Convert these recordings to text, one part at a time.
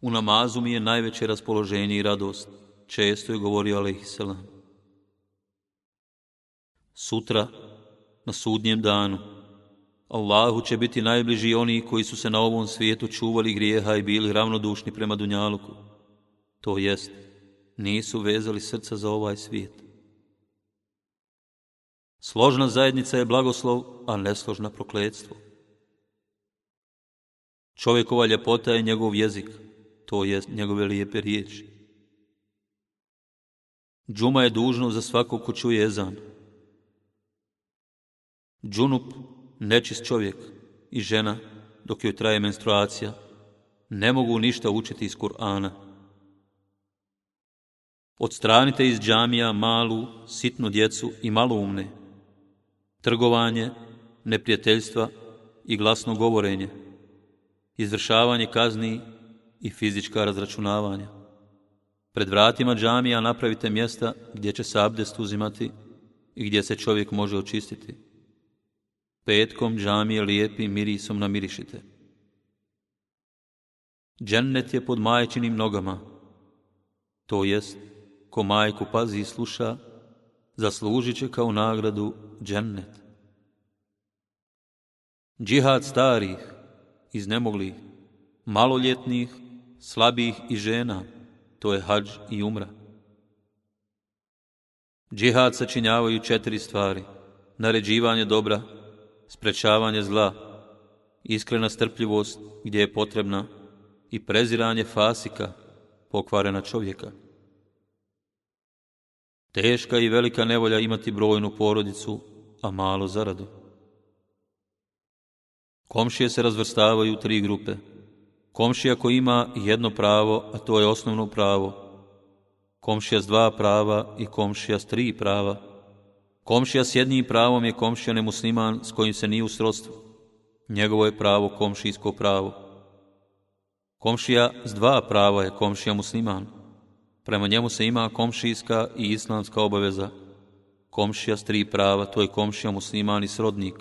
U namazu mi je najveće raspoloženje i radost, često je govorio alaihissalam. Sutra, na sudnjem danu, Allahu će biti najbliži oni koji su se na ovom svijetu čuvali grijeha i bili ravnodušni prema Dunjaluku. To jest, nisu vezali srca za ovaj svijet. Složna zajednica je blagoslov, a nesložna prokledstvo. Čovjekova ljepota je njegov jezik, to je njegove lijepe riječi. Džuma je dužno za svako ko čuje ezan. Džunup, nečist čovjek i žena, dok joj traje menstruacija, ne mogu ništa učiti iz Kur'ana. Odstranite iz džamija malu, sitnu djecu i maloumne. Trgovanje, neprijateljstva i glasno govorenje. Izvršavanje kazni i fizička razračunavanja. Pred vratima džamija napravite mjesta gdje će se abdest uzimati i gdje se čovjek može očistiti. Petkom džamije lijepim mirisom namirišite. Džennet je pod majčinim nogama, to jest, ko majku pazi i sluša, zaslužit će kao nagradu džennet. Džihad starih, iznemoglih, maloljetnih slabih i žena, to je hađ i umra. Džihad sačinjavaju četiri stvari. Naređivanje dobra, sprečavanje zla, iskrena strpljivost gdje je potrebna i preziranje fasika, pokvarena čovjeka. Teška i velika nevolja imati brojnu porodicu, a malo zaradu. Komšije se razvrstavaju u tri grupe – Komšija koji ima jedno pravo, a to je osnovno pravo. Komšija s dva prava i komšija s tri prava. Komšija s jednim pravom je komšija nemusliman s kojim se nije u srodstvu. Njegovo je pravo komšijsko pravo. Komšija s dva prava je komšija musliman. Prema njemu se ima komšijska i islamska obaveza. Komšija s tri prava, to je komšija musliman i srodnik.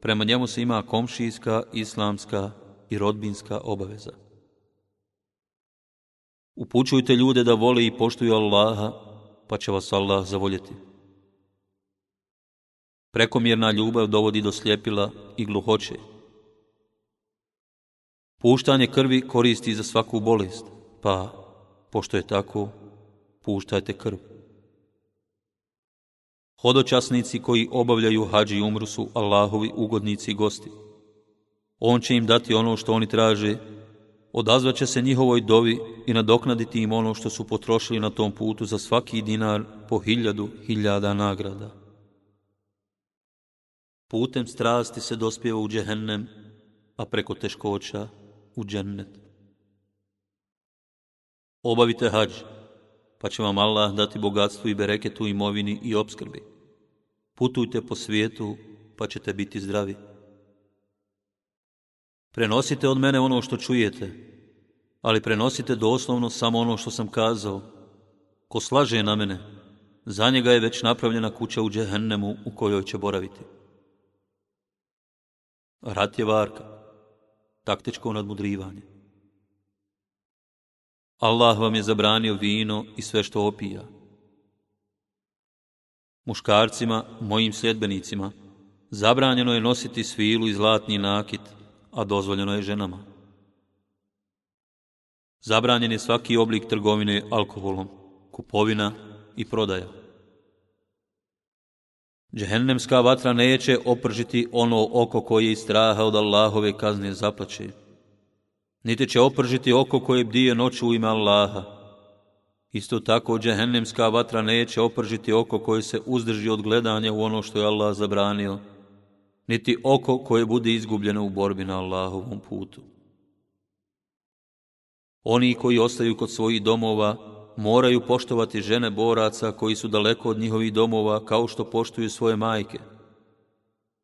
Prema njemu se ima komšijska, islamska i rodbinska obaveza. Upućujte ljude da vole i poštuju Allaha, pa će vas Allah zavoljeti. Prekomjerna ljubav dovodi do sljepila i gluhoće. Puštanje krvi koristi za svaku bolest, pa, pošto je tako, puštajte krv. Hodočasnici koji obavljaju hađi umru su Allahovi ugodnici i gosti. On će im dati ono što oni traže, odazvaće se njihovoj dovi i nadoknaditi im ono što su potrošili na tom putu za svaki dinar po hiljadu hiljada nagrada. Putem strasti se dospjeva u džehennem, a preko teškoća u džennet. Obavite hađ, pa će vam Allah dati bogatstvo i bereketu imovini i obskrbi. Putujte po svijetu, pa ćete biti zdravi. Prenosite od mene ono što čujete, ali prenosite doslovno samo ono što sam kazao. Ko slaže na mene, za njega je već napravljena kuća u džehennemu u kojoj će boraviti. Rat je varka, taktičko nadmudrivanje. Allah vam je zabranio vino i sve što opija. Muškarcima, mojim sljedbenicima, zabranjeno je nositi svilu i zlatni nakit, a dozvoljeno je ženama. Zabranjen je svaki oblik trgovine alkoholom, kupovina i prodaja. Džehennemska vatra neće opržiti ono oko koje iz straha od Allahove kazne zaplaće. Niti će opržiti oko koje bdije noću u ime Allaha. Isto tako džehennemska vatra neće opržiti oko koje se uzdrži od gledanja u ono što je Allah zabranio niti oko koje bude izgubljeno u borbi na Allahovom putu. Oni koji ostaju kod svojih domova moraju poštovati žene boraca koji su daleko od njihovih domova kao što poštuju svoje majke.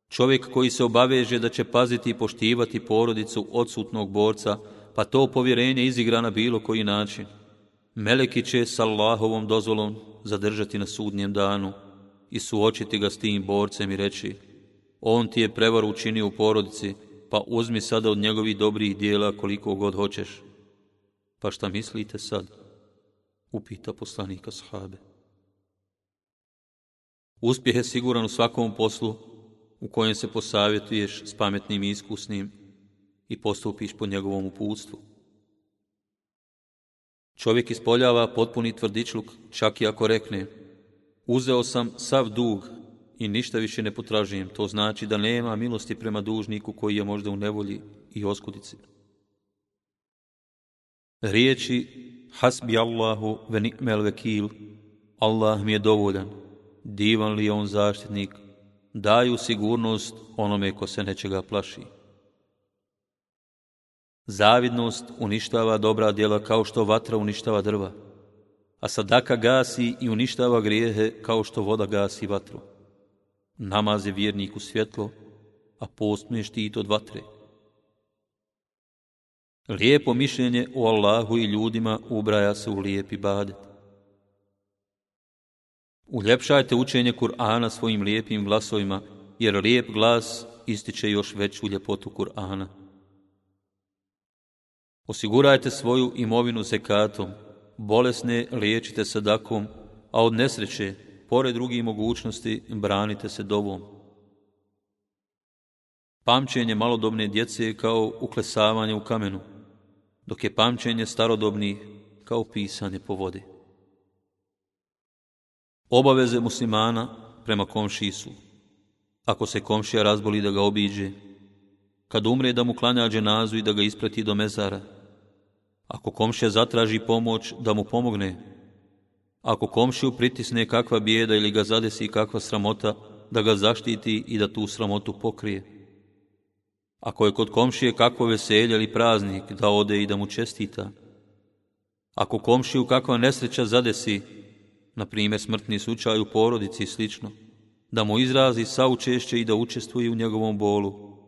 Čovjek koji se obaveže da će paziti i poštivati porodicu odsutnog borca, pa to povjerenje izigra na bilo koji način. Meleki će s Allahovom dozvolom zadržati na sudnjem danu i suočiti ga s tim borcem i reći On ti je prevar učinio u porodici, pa uzmi sada od njegovih dobrih dijela koliko god hoćeš. Pa šta mislite sad? Upita poslanika sahabe. Uspjeh je siguran u svakom poslu u kojem se posavjetuješ s pametnim i iskusnim i postupiš po njegovom uputstvu. Čovjek ispoljava potpuni tvrdičluk, čak i ako rekne, uzeo sam sav dug i ništa više ne potražujem. To znači da nema milosti prema dužniku koji je možda u nevolji i oskudici. Riječi Hasbi Allahu ve ni'mel vekil, Allah mi je dovoljan, divan li je on zaštitnik, daju sigurnost onome ko se nečega plaši. Zavidnost uništava dobra djela kao što vatra uništava drva, a sadaka gasi i uništava grijehe kao što voda gasi vatru. Namaz je vjerniku svjetlo, a post mu je štit od vatre. Lijepo mišljenje o Allahu i ljudima ubraja se u lijepi badet. Uljepšajte učenje Kur'ana svojim lijepim glasovima, jer lijep glas ističe još veću ljepotu Kur'ana. Osigurajte svoju imovinu zekatom, bolesne liječite sadakom, a od nesreće, pored drugih mogućnosti, branite se dovom. Pamćenje malodobne djece je kao uklesavanje u kamenu, dok je pamćenje starodobnih kao pisanje po vodi. Obaveze muslimana prema komšiji su, ako se komšija razboli da ga obiđe, kad umre da mu klanja dženazu i da ga isprati do mezara, ako komšija zatraži pomoć da mu pomogne, ako komšiju pritisne kakva bijeda ili ga zadesi kakva sramota, da ga zaštiti i da tu sramotu pokrije. Ako je kod komšije kakvo veselje ili praznik, da ode i da mu čestita. Ako komšiju kakva nesreća zadesi, na primjer smrtni slučaj u porodici i slično, da mu izrazi saučešće i da učestvuje u njegovom bolu,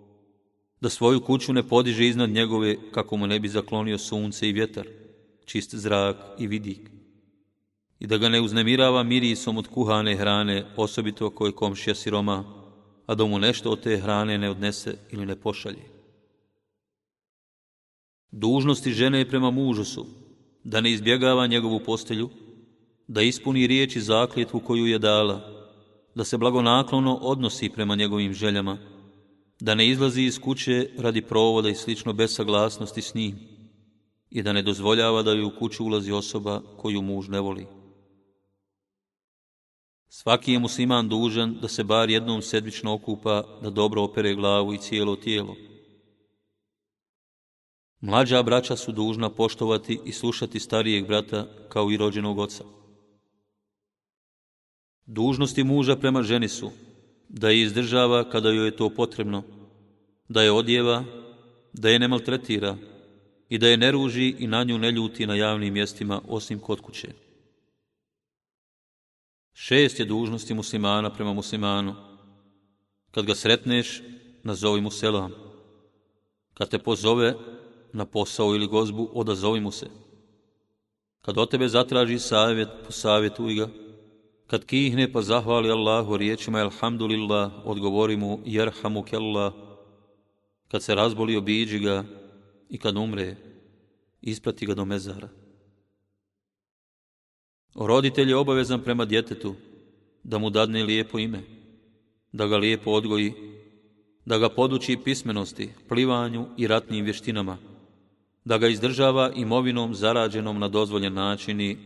da svoju kuću ne podiže iznad njegove kako mu ne bi zaklonio sunce i vjetar, čist zrak i vidik, i da ga ne uznemirava mirisom od kuhane hrane, osobito koje komšija siroma, a da mu nešto od te hrane ne odnese ili ne pošalje. Dužnosti žene prema mužu su da ne izbjegava njegovu postelju, da ispuni riječi zakljetvu koju je dala, da se blagonaklono odnosi prema njegovim željama, da ne izlazi iz kuće radi provoda i slično bez saglasnosti s njim i da ne dozvoljava da ju u kuću ulazi osoba koju muž ne voli. Svaki je musliman dužan da se bar jednom sedmično okupa, da dobro opere glavu i cijelo tijelo. Mlađa braća su dužna poštovati i slušati starijeg brata kao i rođenog oca. Dužnosti muža prema ženi su da je izdržava kada joj je to potrebno, da je odjeva, da je ne maltretira i da je ne ruži i na nju ne ljuti na javnim mjestima osim kod kuće. Šest je dužnosti muslimana prema muslimanu. Kad ga sretneš, nazovi mu selam. Kad te pozove na posao ili gozbu, odazovi mu se. Kad od tebe zatraži savjet, posavjetuj ga. Kad kihne pa zahvali Allahu riječima Elhamdulillah, odgovori mu Jerhamu kellah. Kad se razboli, obiđi ga i kad umre, isprati ga do mezara. Roditelj je obavezan prema djetetu da mu dadne lijepo ime, da ga lijepo odgoji, da ga poduči pismenosti, plivanju i ratnim vještinama, da ga izdržava imovinom zarađenom na dozvoljen način i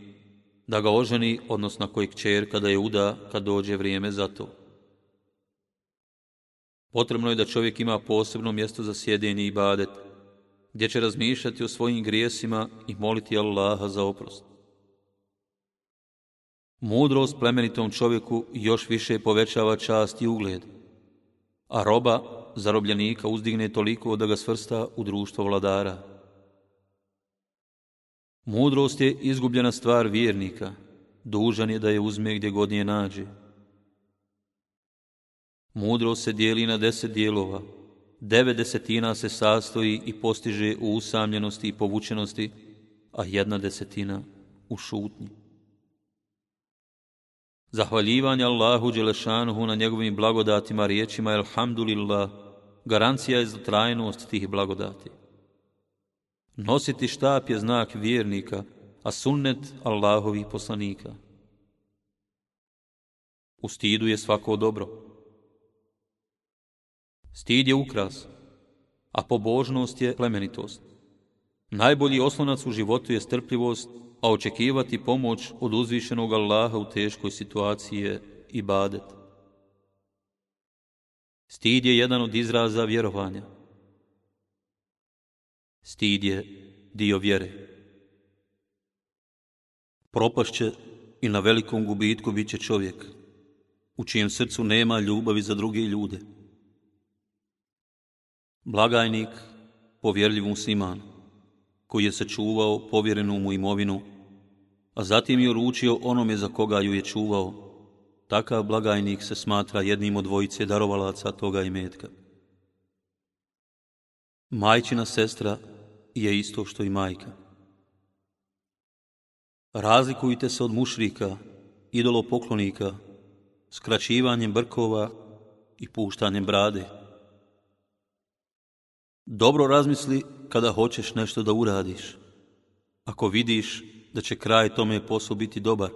da ga oženi, odnosno kojeg čer kada je uda, kad dođe vrijeme za to. Potrebno je da čovjek ima posebno mjesto za sjedenje i badet, gdje će razmišljati o svojim grijesima i moliti Allaha za oprost. Mudrost plemenitom čovjeku još više povećava čast i ugled, a roba zarobljenika uzdigne toliko da ga svrsta u društvo vladara. Mudrost je izgubljena stvar vjernika, dužan je da je uzme gdje god je nađe. Mudrost se dijeli na deset dijelova, devet desetina se sastoji i postiže u usamljenosti i povučenosti, a jedna desetina u šutnji. Zahvaljivanje Allahu Đelešanuhu na njegovim blagodatima riječima Elhamdulillah, garancija je za trajnost tih blagodati. Nositi štap je znak vjernika, a sunnet Allahovih poslanika. U stidu je svako dobro. Stid je ukras, a pobožnost je plemenitost. Najbolji oslonac u životu je strpljivost, a očekivati pomoć od uzvišenog Allaha u teškoj situaciji je ibadet. Stid je jedan od izraza vjerovanja. Stid je dio vjere. Propašće i na velikom gubitku bit će čovjek, u čijem srcu nema ljubavi za druge ljude. Blagajnik, povjerljiv musliman, koji je sačuvao povjerenu mu imovinu, a zatim je uručio onome za koga ju je čuvao, takav blagajnik se smatra jednim od dvojice darovalaca toga imetka. Majčina sestra je isto što i majka. Razlikujte se od mušrika, idolopoklonika, skraćivanjem brkova i puštanjem brade. Dobro razmisli kada hoćeš nešto da uradiš. Ako vidiš da će kraj tome poslu biti dobar,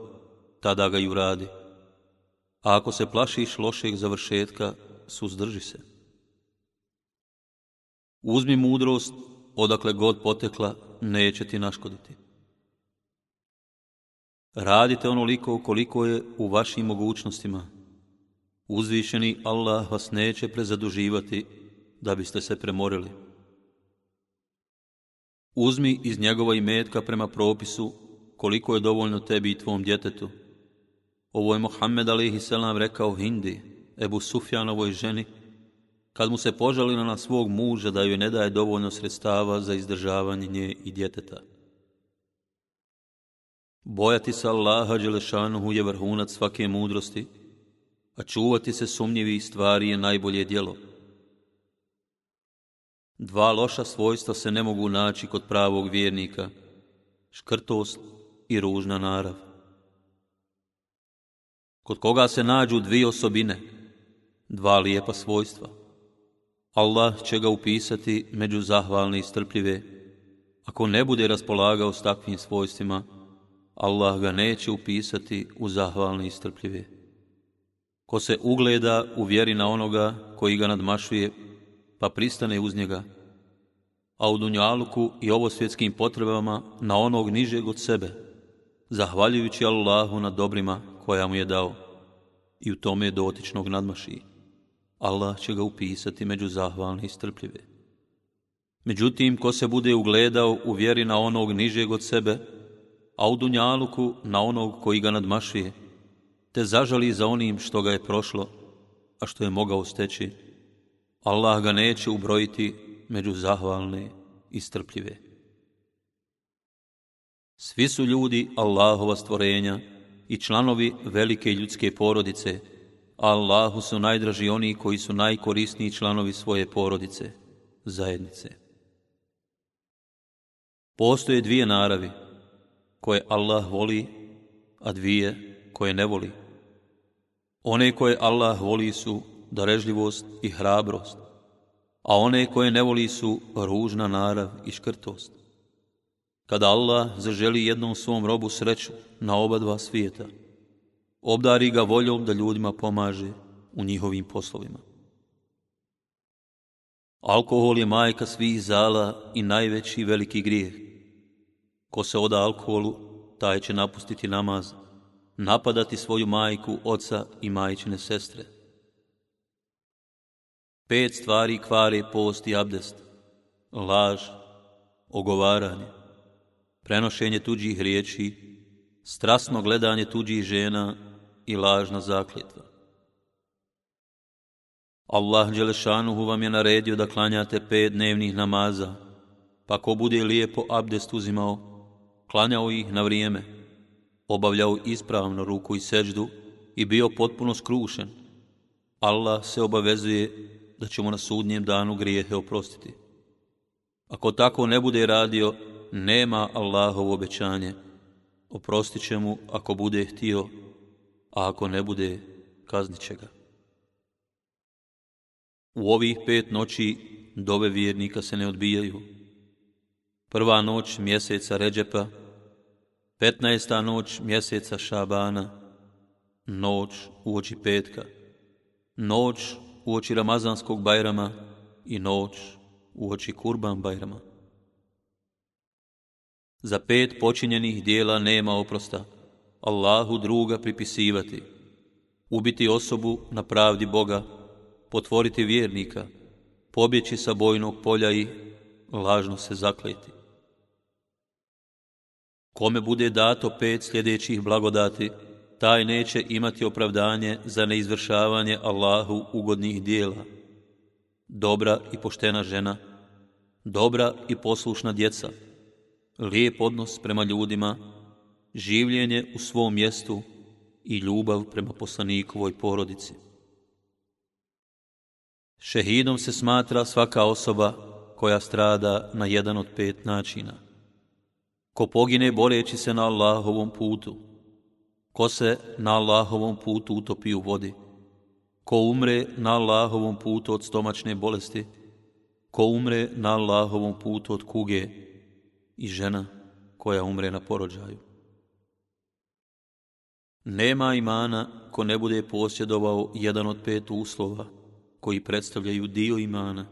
tada ga i uradi. A ako se plašiš lošeg završetka, suzdrži se. Uzmi mudrost, odakle god potekla, neće ti naškoditi. Radite onoliko koliko je u vašim mogućnostima. Uzvišeni Allah vas neće prezaduživati da biste se premorili. Uzmi iz njegova imetka prema propisu koliko je dovoljno tebi i tvom djetetu. Ovo je Mohamed alihi selam rekao Hindi, Ebu Sufjanovoj ženi, kad mu se požalila na svog muža da joj ne daje dovoljno sredstava za izdržavanje nje i djeteta. Bojati se Allaha Đelešanuhu je vrhunac svake mudrosti, a čuvati se sumnjivih stvari je najbolje djelo. Dva loša svojstva se ne mogu naći kod pravog vjernika, škrtost i ružna narav. Kod koga se nađu dvije osobine, dva lijepa svojstva. Allah će ga upisati među zahvalne i strpljive. Ako ne bude raspolagao s takvim svojstvima, Allah ga neće upisati u zahvalne i strpljive. Ko se ugleda u vjeri na onoga koji ga nadmašuje, pa pristane uz njega, a u dunjaluku i ovo svjetskim potrebama na onog nižeg od sebe, zahvaljujući Allahu na dobrima koja mu je dao i u tome dotičnog nadmaši. Allah će ga upisati među zahvalne i strpljive. Međutim, ko se bude ugledao u vjeri na onog nižeg od sebe, a u dunjaluku na onog koji ga nadmašuje, te zažali za onim što ga je prošlo, a što je mogao steći, Allah ga neće ubrojiti među zahvalne i strpljive. Svi su ljudi Allahova stvorenja i članovi velike ljudske porodice, a Allahu su najdraži oni koji su najkorisniji članovi svoje porodice, zajednice. Postoje dvije naravi, koje Allah voli, a dvije koje ne voli. One koje Allah voli su darežljivost i hrabrost, a one koje ne voli su ružna narav i škrtost. Kada Allah zaželi jednom svom robu sreću na oba dva svijeta, obdari ga voljom da ljudima pomaže u njihovim poslovima. Alkohol je majka svih zala i najveći veliki grijeh. Ko se oda alkoholu, taj će napustiti namaz, napadati svoju majku, oca i majčine sestre. Pet stvari kvare post i abdest. Laž, ogovaranje, prenošenje tuđih riječi, strasno gledanje tuđih žena i lažna zakljetva. Allah Đelešanuhu vam je naredio da klanjate pet dnevnih namaza, pa ko bude lijepo abdest uzimao, klanjao ih na vrijeme, obavljao ispravno ruku i seđdu i bio potpuno skrušen, Allah se obavezuje da ćemo na sudnjem danu grijehe oprostiti. Ako tako ne bude radio, nema Allahovo obećanje. Oprostit će mu ako bude htio, a ako ne bude, kaznit će ga. U ovih pet noći dove vjernika se ne odbijaju. prva noć mjeseca Ređepa, petnaesta noć mjeseca Šabana, noć uoči petka, noć uoči Ramazanskog bajrama i noć uoči Kurban bajrama. Za pet počinjenih dijela nema oprosta, Allahu druga pripisivati, ubiti osobu na pravdi Boga, potvoriti vjernika, pobjeći sa bojnog polja i lažno se zakleti. Kome bude dato pet sljedećih blagodati, taj neće imati opravdanje za neizvršavanje Allahu ugodnih dijela. Dobra i poštena žena, dobra i poslušna djeca, lijep odnos prema ljudima, življenje u svom mjestu i ljubav prema poslanikovoj porodici. Šehidom se smatra svaka osoba koja strada na jedan od pet načina. Ko pogine boreći se na Allahovom putu, ko se na Allahovom putu utopi u vodi, ko umre na Allahovom putu od stomačne bolesti, ko umre na Allahovom putu od kuge i žena koja umre na porođaju. Nema imana ko ne bude posjedovao jedan od pet uslova koji predstavljaju dio imana.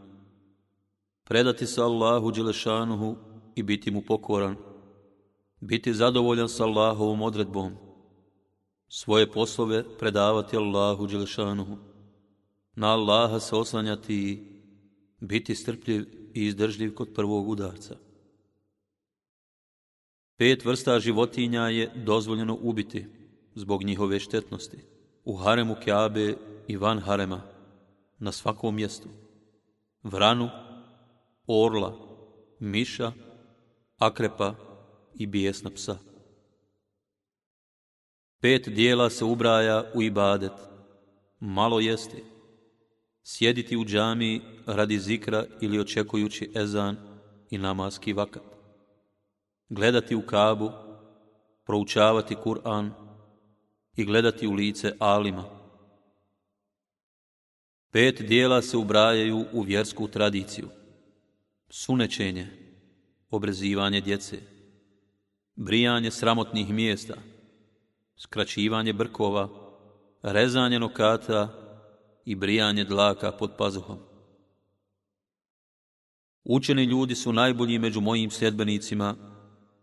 Predati se Allahu Đelešanuhu i biti mu pokoran. Biti zadovoljan sa Allahovom odredbom. Svoje poslove predavati Allahu Đelešanuhu. Na Allaha se oslanjati i biti strpljiv i izdržljiv kod prvog udarca. Pet vrsta životinja je dozvoljeno ubiti zbog njihove štetnosti. U haremu Kjabe i van harema, na svakom mjestu. Vranu, orla, miša, akrepa i bijesna psa. Pet dijela se ubraja u ibadet. Malo jesti. Sjediti u džami radi zikra ili očekujući ezan i namaski vakat. Gledati u kabu, proučavati Kur'an i gledati u lice alima. Pet dijela se ubrajaju u vjersku tradiciju. Sunečenje, obrezivanje djece, brijanje sramotnih mjesta, skraćivanje brkova, rezanje nokata i brijanje dlaka pod pazuhom. Učeni ljudi su najbolji među mojim sljedbenicima,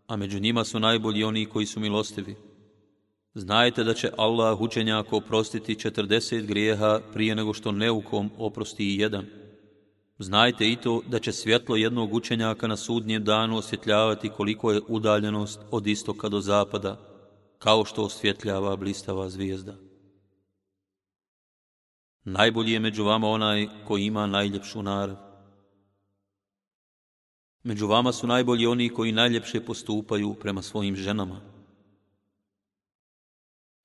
a među njima su najbolji oni koji su milostivi. Znajte da će Allah učenjako oprostiti četrdeset grijeha prije nego što neukom oprosti i jedan. Znajte i to da će svjetlo jednog učenjaka na sudnjem danu osvjetljavati koliko je udaljenost od istoka do zapada, kao što osvjetljava blistava zvijezda. Najbolji je među vama onaj koji ima najljepšu narav. Među vama su najbolji oni koji najljepše postupaju prema svojim ženama.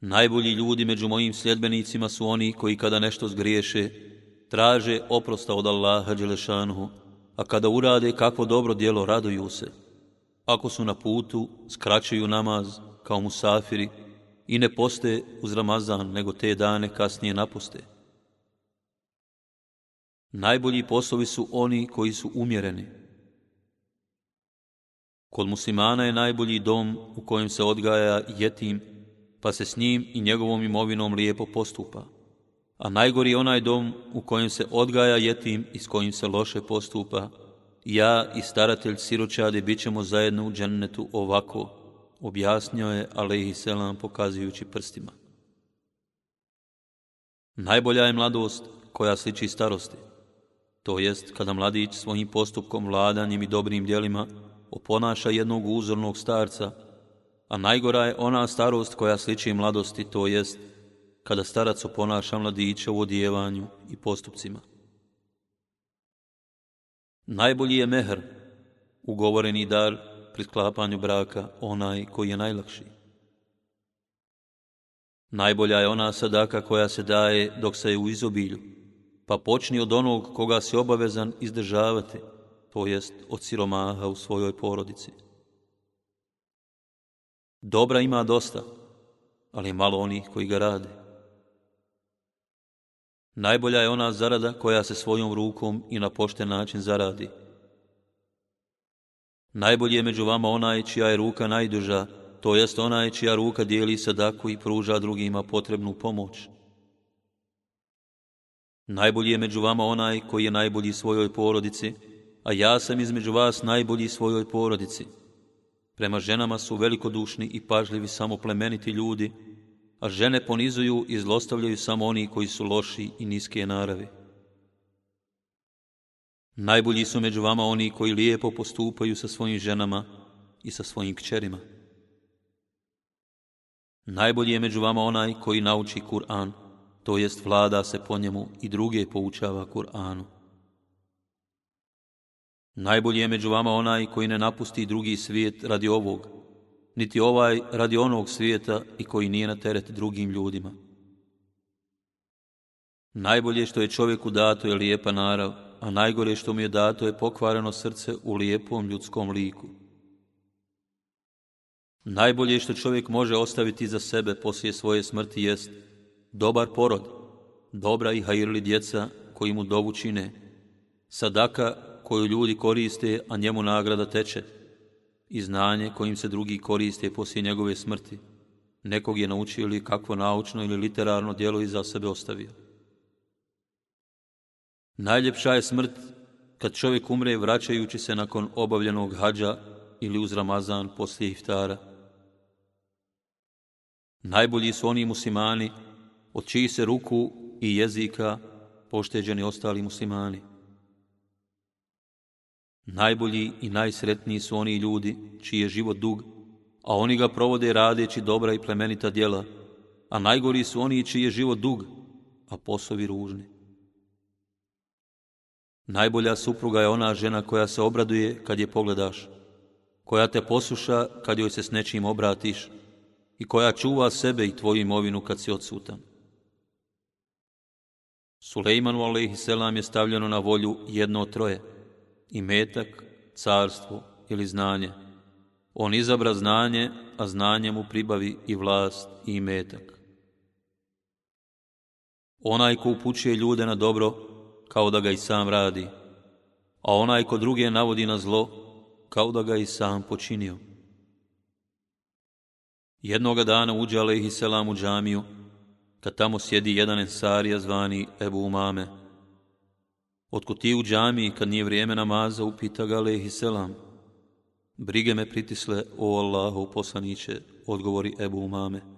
Najbolji ljudi među mojim sljedbenicima su oni koji kada nešto zgriješe, traže oprosta od Allaha Đelešanuhu, a kada urade kakvo dobro dijelo, raduju se. Ako su na putu, skraćuju namaz kao musafiri i ne poste uz Ramazan, nego te dane kasnije naposte. Najbolji poslovi su oni koji su umjereni. Kod muslimana je najbolji dom u kojem se odgaja jetim pa se s njim i njegovom imovinom lijepo postupa. A najgori je onaj dom u kojem se odgaja jetim i s kojim se loše postupa. Ja i staratelj siročade bit ćemo zajedno u džennetu ovako, objasnio je Alehi Selam pokazujući prstima. Najbolja je mladost koja sliči starosti, to jest kada mladić svojim postupkom, vladanjem i dobrim djelima oponaša jednog uzornog starca, a najgora je ona starost koja sliči mladosti, to jest kada starac oponaša mladića u odjevanju i postupcima. Najbolji je mehr, ugovoreni dar pri sklapanju braka, onaj koji je najlakši. Najbolja je ona sadaka koja se daje dok se je u izobilju, pa počni od onog koga si obavezan izdržavati, to jest od siromaha u svojoj porodici. Dobra ima dosta, ali malo onih koji ga rade. Najbolja je ona zarada koja se svojom rukom i na pošten način zaradi. Najbolji je među vama onaj čija je ruka najduža, to jest onaj čija ruka dijeli sadaku i pruža drugima potrebnu pomoć. Najbolji je među vama onaj koji je najbolji svojoj porodici, a ja sam između vas najbolji svojoj porodici. Prema ženama su velikodušni i pažljivi samo plemeniti ljudi, a žene ponizuju i zlostavljaju samo oni koji su loši i niske naravi. Najbolji su među vama oni koji lijepo postupaju sa svojim ženama i sa svojim kćerima. Najbolji je među vama onaj koji nauči Kur'an, to jest vlada se po njemu i druge poučava Kur'anu. Najbolji je među vama onaj koji ne napusti drugi svijet radi ovog, niti ovaj radi onog svijeta i koji nije na teret drugim ljudima. Najbolje što je čovjeku dato je lijepa narav, a najgore što mu je dato je pokvareno srce u lijepom ljudskom liku. Najbolje što čovjek može ostaviti za sebe poslije svoje smrti jest dobar porod, dobra i hajirli djeca koji mu dovu čine, sadaka koju ljudi koriste, a njemu nagrada teče, i znanje kojim se drugi koriste poslije njegove smrti, nekog je naučio ili kakvo naučno ili literarno djelo iza sebe ostavio. Najljepša je smrt kad čovjek umre vraćajući se nakon obavljenog hađa ili uz Ramazan poslije iftara. Najbolji su oni muslimani od čiji se ruku i jezika pošteđeni ostali muslimani. Najbolji i najsretniji su oni ljudi čiji je život dug, a oni ga provode radeći dobra i plemenita djela, a najgori su oni čiji je život dug, a posovi ružni. Najbolja supruga je ona žena koja se obraduje kad je pogledaš, koja te posluša kad joj se s nečim obratiš i koja čuva sebe i tvoju imovinu kad si odsutan. Sulejmanu a.s. je stavljeno na volju jedno od troje, i metak, carstvo ili znanje. On izabra znanje, a znanje mu pribavi i vlast i metak. Onaj ko upućuje ljude na dobro, kao da ga i sam radi, a onaj ko druge navodi na zlo, kao da ga i sam počinio. Jednoga dana uđe Alehi Selam u džamiju, kad tamo sjedi jedan ensarija zvani Ebu Umame. Otko ti u džamiji, kad nije vrijeme namaza, upita ga Alehi Selam. Brige me pritisle, o Allahu poslaniće, odgovori Ebu Umame.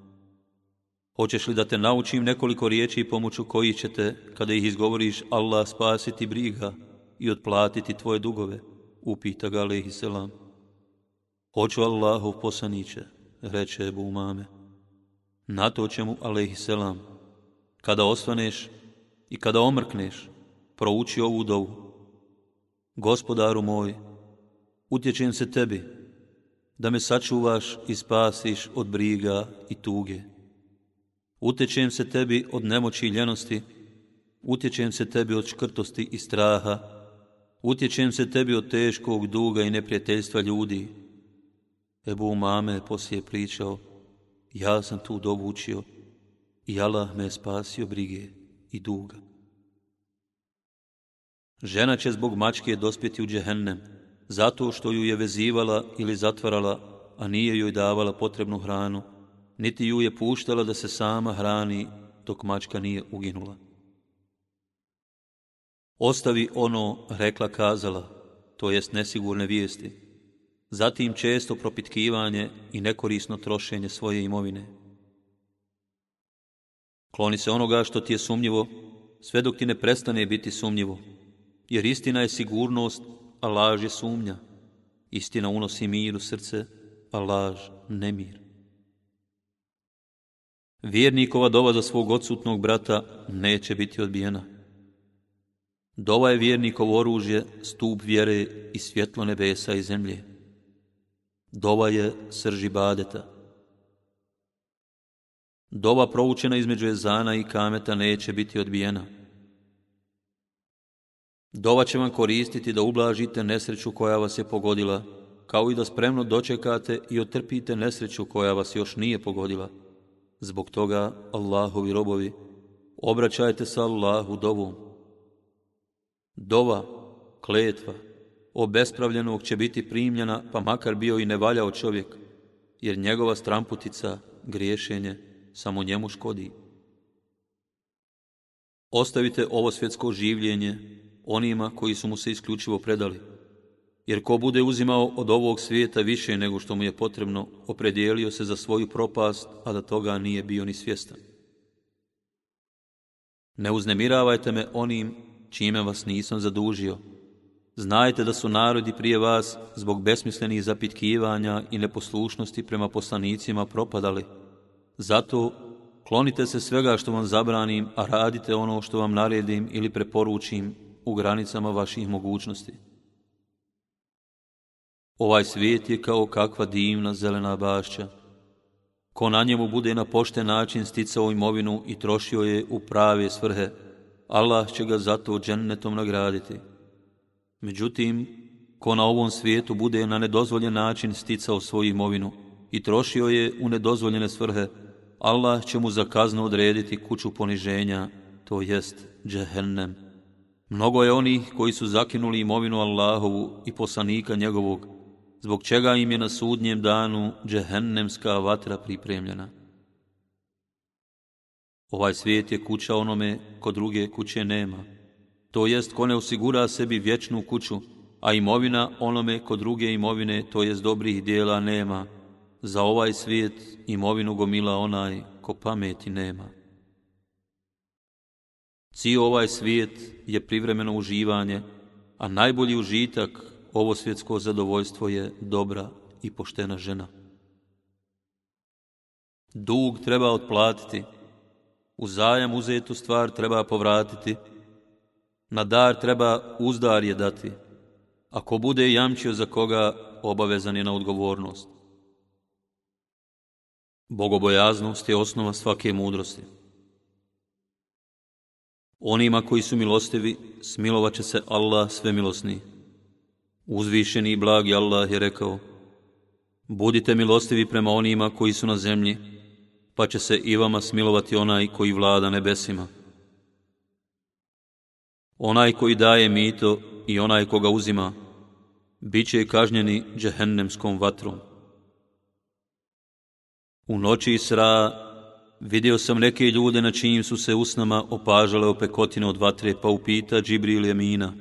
Hoćeš li da te naučim nekoliko riječi pomoću koji ćete, kada ih izgovoriš, Allah spasiti briga i otplatiti tvoje dugove? Upita ga alaihi selam. Hoću Allahov poslaniće, reče Ebu Umame. Na to će mu alaihi selam. Kada osvaneš i kada omrkneš, prouči ovu dovu. Gospodaru moj, utječem se tebi, da me sačuvaš i spasiš od briga i tuge. Utječem se tebi od nemoći i ljenosti, utječem se tebi od škrtosti i straha, utječem se tebi od teškog duga i neprijateljstva ljudi. Ebu mame poslije pričao, ja sam tu dovučio i Allah me je spasio brige i duga. Žena će zbog mačke dospjeti u džehennem, zato što ju je vezivala ili zatvarala, a nije joj davala potrebnu hranu, niti ju je puštala da se sama hrani dok mačka nije uginula. Ostavi ono, rekla kazala, to jest nesigurne vijesti, zatim često propitkivanje i nekorisno trošenje svoje imovine. Kloni se onoga što ti je sumnjivo, sve dok ti ne prestane biti sumnjivo, jer istina je sigurnost, a laž je sumnja. Istina unosi mir u srce, a laž nemir. Vjernikova dova za svog odsutnog brata neće biti odbijena. Dova je vjernikovo oružje, stup vjere i svjetlo nebesa i zemlje. Dova je srži badeta. Dova proučena između Ezana i Kameta neće biti odbijena. Dova će vam koristiti da ublažite nesreću koja vas je pogodila, kao i da spremno dočekate i otrpite nesreću koja vas još nije pogodila. Zbog toga, Allahovi robovi, obraćajte se Allahu dovom. Dova, kletva, obespravljenog će biti primljena, pa makar bio i nevaljao čovjek, jer njegova stramputica, griješenje, samo njemu škodi. Ostavite ovo svjetsko življenje onima koji su mu se isključivo predali, jer ko bude uzimao od ovog svijeta više nego što mu je potrebno, opredijelio se za svoju propast, a da toga nije bio ni svjestan. Ne uznemiravajte me onim čime vas nisam zadužio. Znajte da su narodi prije vas zbog besmislenih zapitkivanja i neposlušnosti prema poslanicima propadali. Zato klonite se svega što vam zabranim, a radite ono što vam naredim ili preporučim u granicama vaših mogućnosti. Ovaj svijet je kao kakva divna zelena bašća. Ko na njemu bude na pošten način sticao imovinu i trošio je u prave svrhe, Allah će ga zato džennetom nagraditi. Međutim, ko na ovom svijetu bude na nedozvoljen način sticao svoju imovinu i trošio je u nedozvoljene svrhe, Allah će mu za kaznu odrediti kuću poniženja, to jest džehennem. Mnogo je onih koji su zakinuli imovinu Allahovu i poslanika njegovog, zbog čega im je na sudnjem danu džehennemska vatra pripremljena. Ovaj svijet je kuća onome ko druge kuće nema. To jest ko ne osigura sebi vječnu kuću, a imovina onome ko druge imovine, to jest dobrih dijela, nema. Za ovaj svijet imovinu gomila onaj ko pameti nema. Cijel ovaj svijet je privremeno uživanje, a najbolji užitak ovo svjetsko zadovoljstvo je dobra i poštena žena. Dug treba otplatiti, u zajam uzetu stvar treba povratiti, na dar treba uzdar je dati, ako bude jamčio za koga, obavezan je na odgovornost. Bogobojaznost je osnova svake mudrosti. Onima koji su milostivi, smilovat će se Allah sve milosniji. Uzvišeni i blagi Allah je rekao, budite milostivi prema onima koji su na zemlji, pa će se i vama smilovati onaj koji vlada nebesima. Onaj koji daje mito i onaj koga uzima, bit će kažnjeni džehennemskom vatrom. U noći Isra vidio sam neke ljude na čijim su se usnama opažale opekotine od vatre, pa upita Džibril Jemina,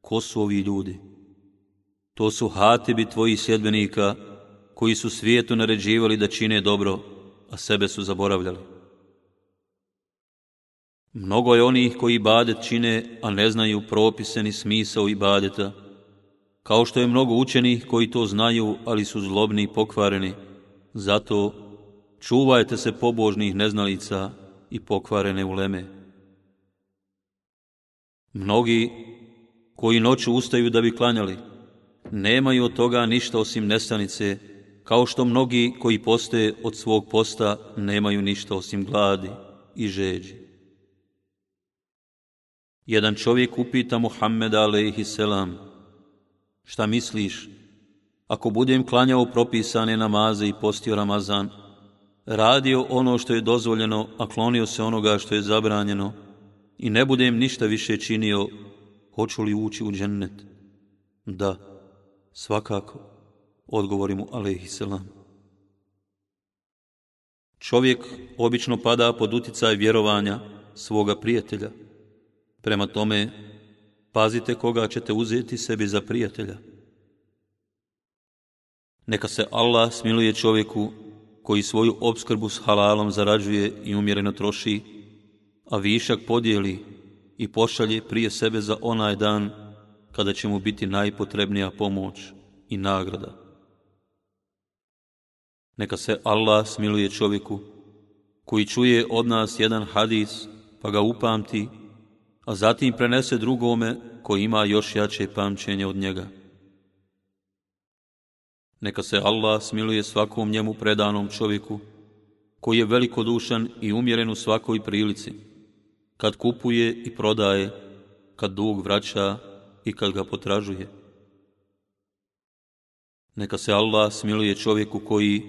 ko su ovi ljudi? To su hatibi tvoji sjedbenika, koji su svijetu naređivali da čine dobro, a sebe su zaboravljali. Mnogo je onih koji ibadet čine, a ne znaju propise ni smisao ibadeta, kao što je mnogo učenih koji to znaju, ali su zlobni i pokvareni. Zato čuvajte se pobožnih neznalica i pokvarene uleme. Mnogi koji noću ustaju da bi klanjali, nemaju od toga ništa osim nestanice, kao što mnogi koji poste od svog posta nemaju ništa osim gladi i žeđi. Jedan čovjek upita Muhammeda alaihi selam, šta misliš, ako budem klanjao propisane namaze i postio Ramazan, radio ono što je dozvoljeno, a klonio se onoga što je zabranjeno, i ne budem ništa više činio, hoću li ući u džennet? Da, svakako odgovori mu alaihisselam. Čovjek obično pada pod uticaj vjerovanja svoga prijatelja. Prema tome, pazite koga ćete uzeti sebi za prijatelja. Neka se Allah smiluje čovjeku koji svoju obskrbu s halalom zarađuje i umjereno troši, a višak podijeli i pošalje prije sebe za onaj dan kada će mu biti najpotrebnija pomoć i nagrada. Neka se Allah smiluje čovjeku koji čuje od nas jedan hadis pa ga upamti, a zatim prenese drugome koji ima još jače pamćenje od njega. Neka se Allah smiluje svakom njemu predanom čovjeku koji je velikodušan i umjeren u svakoj prilici, kad kupuje i prodaje, kad dug vraća i kad ga potražuje. Neka se Allah smiluje čovjeku koji,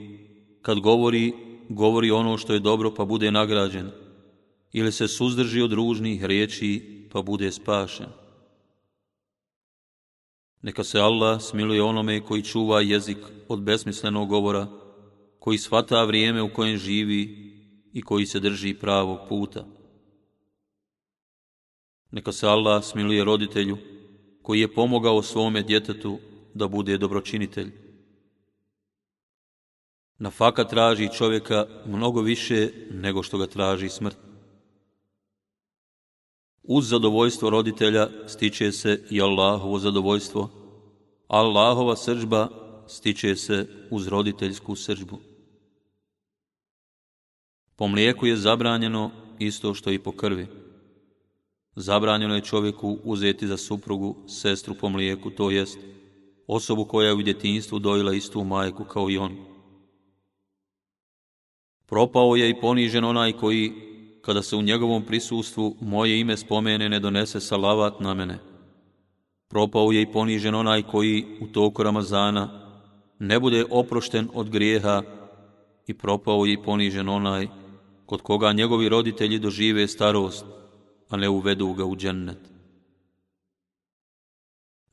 kad govori, govori ono što je dobro pa bude nagrađen, ili se suzdrži od ružnih riječi pa bude spašen. Neka se Allah smiluje onome koji čuva jezik od besmislenog govora, koji shvata vrijeme u kojem živi i koji se drži pravog puta. Neka se Allah smiluje roditelju koji je pomogao svome djetetu da bude dobročinitelj. Nafaka traži čovjeka mnogo više nego što ga traži smrt. Uz zadovoljstvo roditelja stiče se i Allahovo zadovoljstvo, Allahova sržba stiče se uz roditeljsku sržbu. Po mlijeku je zabranjeno isto što i po krvi. Zabranjeno je čovjeku uzeti za suprugu sestru po mlijeku, to jest osobu koja je u djetinstvu dojila istu majku kao i on. Propao je i ponižen onaj koji, kada se u njegovom prisustvu moje ime spomene, ne donese salavat na mene. Propao je i ponižen onaj koji u toku Ramazana ne bude oprošten od grijeha i propao je i ponižen onaj kod koga njegovi roditelji dožive starost, a ne uvedu ga u džennet.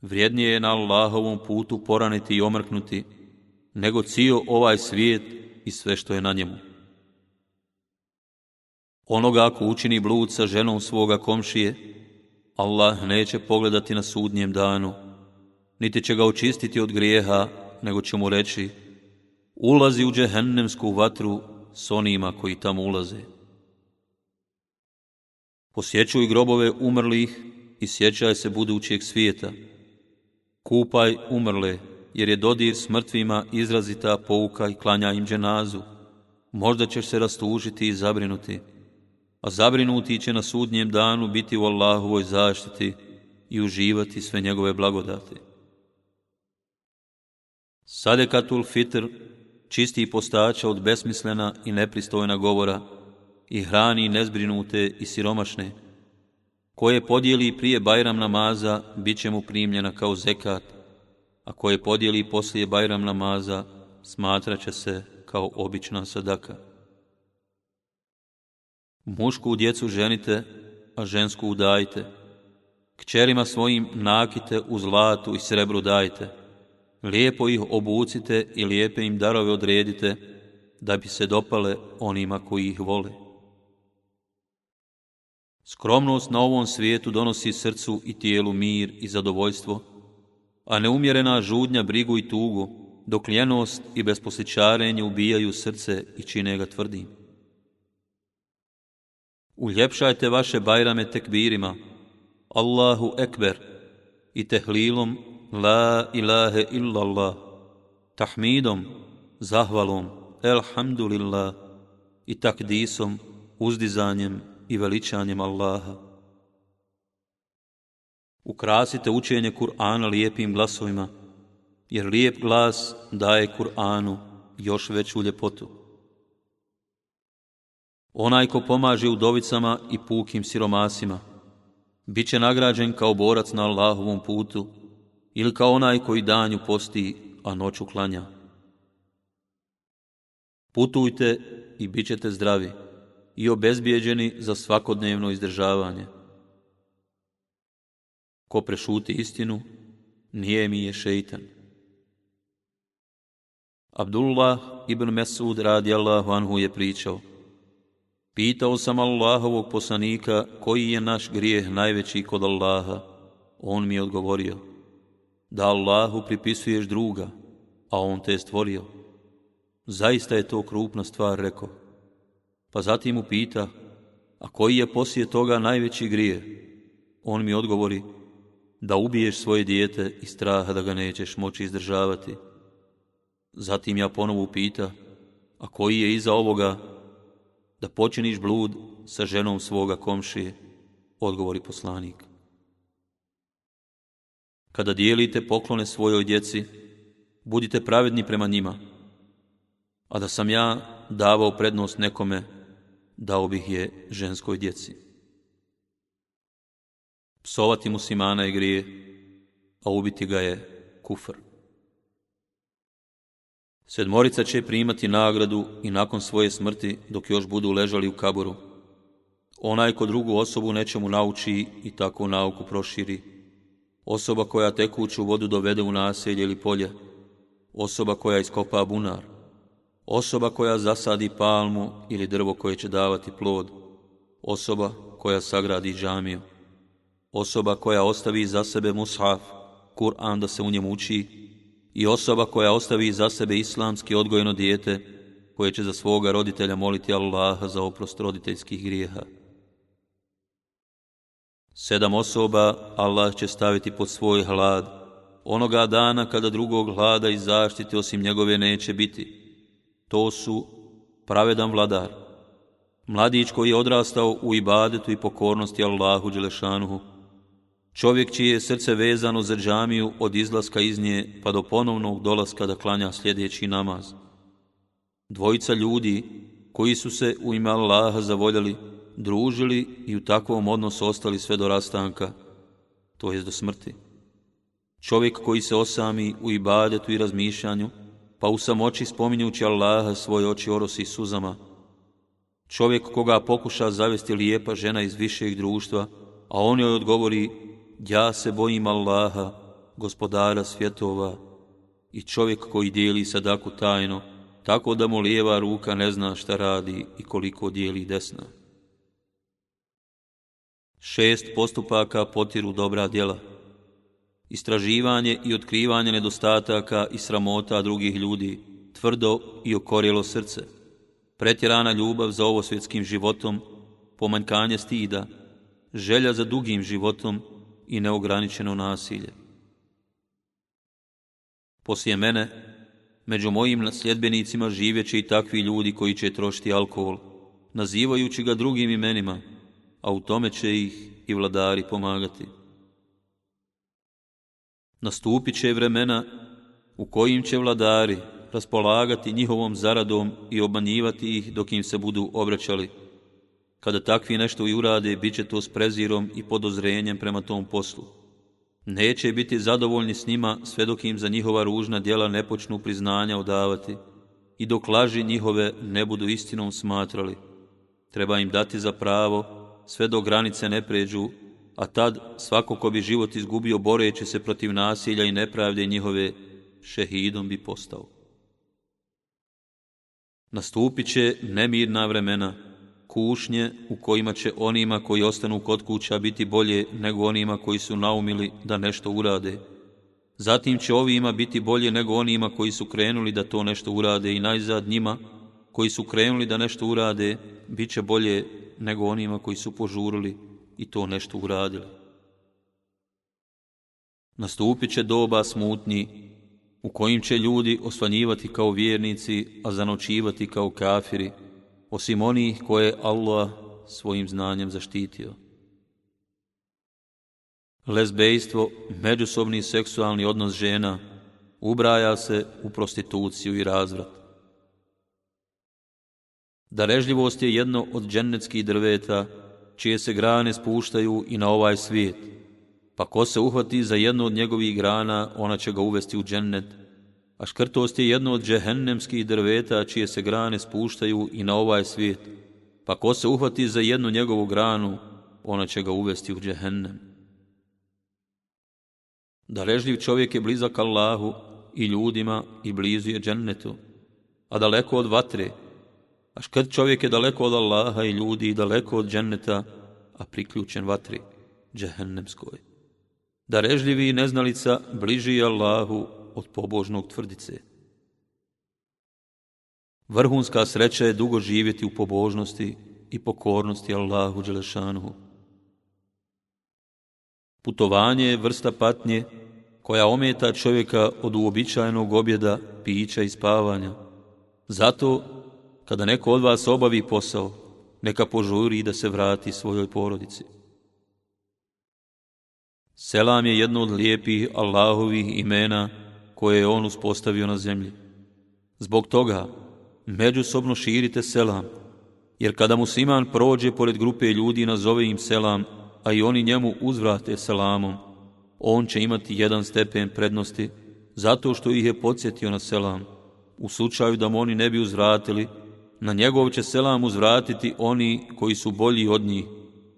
Vrijednije je na Allahovom putu poraniti i omrknuti, nego cio ovaj svijet i sve što je na njemu. Onoga ako učini blud sa ženom svoga komšije, Allah neće pogledati na sudnjem danu, niti će ga očistiti od grijeha, nego će mu reći, ulazi u džehennemsku vatru s onima koji tamo ulaze. Posjećuj grobove umrlih i sjećaj se budućeg svijeta. Kupaj umrle, jer je dodir s mrtvima izrazita pouka i klanja im dženazu. Možda ćeš se rastužiti i zabrinuti, a zabrinuti će na sudnjem danu biti u Allahovoj zaštiti i uživati sve njegove blagodati. Sadekatul fitr čisti postača od besmislena i nepristojna govora i hrani nezbrinute i siromašne, koje podijeli prije Bajram namaza, bit će mu primljena kao zekat, a koje podijeli poslije Bajram namaza, smatraće se kao obična sadaka. Mušku djecu ženite, a žensku udajte. Kćerima svojim nakite u zlatu i srebru dajte lijepo ih obucite i lijepe im darove odredite, da bi se dopale onima koji ih vole. Skromnost na ovom svijetu donosi srcu i tijelu mir i zadovoljstvo, a neumjerena žudnja brigu i tugu, dok ljenost i besposličarenje ubijaju srce i čine ga tvrdim. Uljepšajte vaše bajrame tekbirima, Allahu ekber, i tehlilom La ilahe illallah, tahmidom, zahvalom, elhamdulillah i takdisom, uzdizanjem i veličanjem Allaha. Ukrasite učenje Kur'ana lijepim glasovima, jer lijep glas daje Kur'anu još veću ljepotu. Onaj ko pomaže udovicama i pukim siromasima, bit će nagrađen kao borac na Allahovom putu, ili kao onaj koji danju posti, a noću klanja. Putujte i bit ćete zdravi i obezbijeđeni za svakodnevno izdržavanje. Ko prešuti istinu, nije mi je šeitan. Abdullah ibn Mesud radi Allahu anhu je pričao. Pitao sam Allahovog poslanika koji je naš grijeh najveći kod Allaha. On mi je odgovorio da Allahu pripisuješ druga, a On te je stvorio. Zaista je to krupna stvar, rekao. Pa zatim mu pita, a koji je poslije toga najveći grije? On mi odgovori, da ubiješ svoje dijete i straha da ga nećeš moći izdržavati. Zatim ja ponovu pita, a koji je iza ovoga da počiniš blud sa ženom svoga komšije? Odgovori poslanik kada dijelite poklone svojoj djeci, budite pravedni prema njima. A da sam ja davao prednost nekome, dao bih je ženskoj djeci. Psovati muslimana je grije, a ubiti ga je kufr. Sedmorica će primati nagradu i nakon svoje smrti dok još budu ležali u kaboru. Onaj ko drugu osobu nečemu nauči i tako nauku proširi, osoba koja tekuću vodu dovede u naselje ili polje, osoba koja iskopa bunar, osoba koja zasadi palmu ili drvo koje će davati plod, osoba koja sagradi džamiju, osoba koja ostavi za sebe mushaf, Kur'an da se u njemu uči, i osoba koja ostavi za sebe islamski odgojeno dijete, koje će za svoga roditelja moliti Allaha za oprost roditeljskih grijeha. Sedam osoba Allah će staviti pod svoj hlad, onoga dana kada drugog hlada i zaštite osim njegove neće biti. To su pravedan vladar, mladić koji je odrastao u ibadetu i pokornosti Allahu Đelešanuhu, čovjek čije je srce vezano za džamiju od izlaska iz nje pa do ponovnog dolaska da klanja sljedeći namaz. Dvojica ljudi koji su se u ime Allaha zavoljali, družili i u takvom odnosu ostali sve do rastanka, to jest do smrti. Čovjek koji se osami u ibadetu i razmišljanju, pa u samoći spominjući Allaha svoje oči orosi suzama. Čovjek koga pokuša zavesti lijepa žena iz višeg društva, a on joj odgovori, ja se bojim Allaha, gospodara svjetova, i čovjek koji dijeli sadaku tajno, tako da mu lijeva ruka ne zna šta radi i koliko dijeli desna. Šest postupaka potiru dobra djela. Istraživanje i otkrivanje nedostataka i sramota drugih ljudi, tvrdo i okorjelo srce. Pretjerana ljubav za ovo svjetskim životom, pomanjkanje stida, želja za dugim životom i neograničeno nasilje. Poslije mene, među mojim nasljedbenicima živeće i takvi ljudi koji će trošiti alkohol, nazivajući ga drugim imenima, a u tome će ih i vladari pomagati. Nastupit će vremena u kojim će vladari raspolagati njihovom zaradom i obmanjivati ih dok im se budu obraćali. Kada takvi nešto i urade, bit će to s prezirom i podozrenjem prema tom poslu. Neće biti zadovoljni s njima sve dok im za njihova ružna djela ne počnu priznanja odavati i dok laži njihove ne budu istinom smatrali. Treba im dati za pravo sve do granice ne pređu, a tad svako ko bi život izgubio boreći se protiv nasilja i nepravde njihove, šehidom bi postao. Nastupit će nemirna vremena, kušnje u kojima će onima koji ostanu kod kuća biti bolje nego onima koji su naumili da nešto urade. Zatim će ovima biti bolje nego onima koji su krenuli da to nešto urade i najzad njima koji su krenuli da nešto urade, bit će bolje nego onima koji su požurili i to nešto uradili. Nastupit će doba smutnji u kojim će ljudi osvanjivati kao vjernici, a zanočivati kao kafiri, osim onih koje Allah svojim znanjem zaštitio. Lezbejstvo, međusobni seksualni odnos žena, ubraja se u prostituciju i razvrat. Darežljivost je jedno od džennetskih drveta, čije se grane spuštaju i na ovaj svijet. Pa ko se uhvati za jednu od njegovih grana, ona će ga uvesti u džennet. A škrtost je jedno od džehennemskih drveta, čije se grane spuštaju i na ovaj svijet. Pa ko se uhvati za jednu njegovu granu, ona će ga uvesti u džehennem. Darežljiv čovjek je blizak Allahu i ljudima i blizu je džennetu, a daleko od vatre, A kad čovjek je daleko od Allaha i ljudi i daleko od dženneta, a priključen vatri, džehennemskoj. Da režljivi neznalica bliži Allahu od pobožnog tvrdice. Vrhunska sreća je dugo živjeti u pobožnosti i pokornosti Allahu Đelešanuhu. Putovanje je vrsta patnje koja ometa čovjeka od uobičajenog objeda, pića i spavanja. Zato kada neko od vas obavi posao, neka požuri da se vrati svojoj porodici. Selam je jedno od lijepih Allahovih imena koje je on uspostavio na zemlji. Zbog toga, međusobno širite selam, jer kada musliman prođe pored grupe ljudi nazove im selam, a i oni njemu uzvrate selamom, on će imati jedan stepen prednosti zato što ih je podsjetio na selam. U slučaju da mu oni ne bi uzvratili, na njegov će selam uzvratiti oni koji su bolji od njih,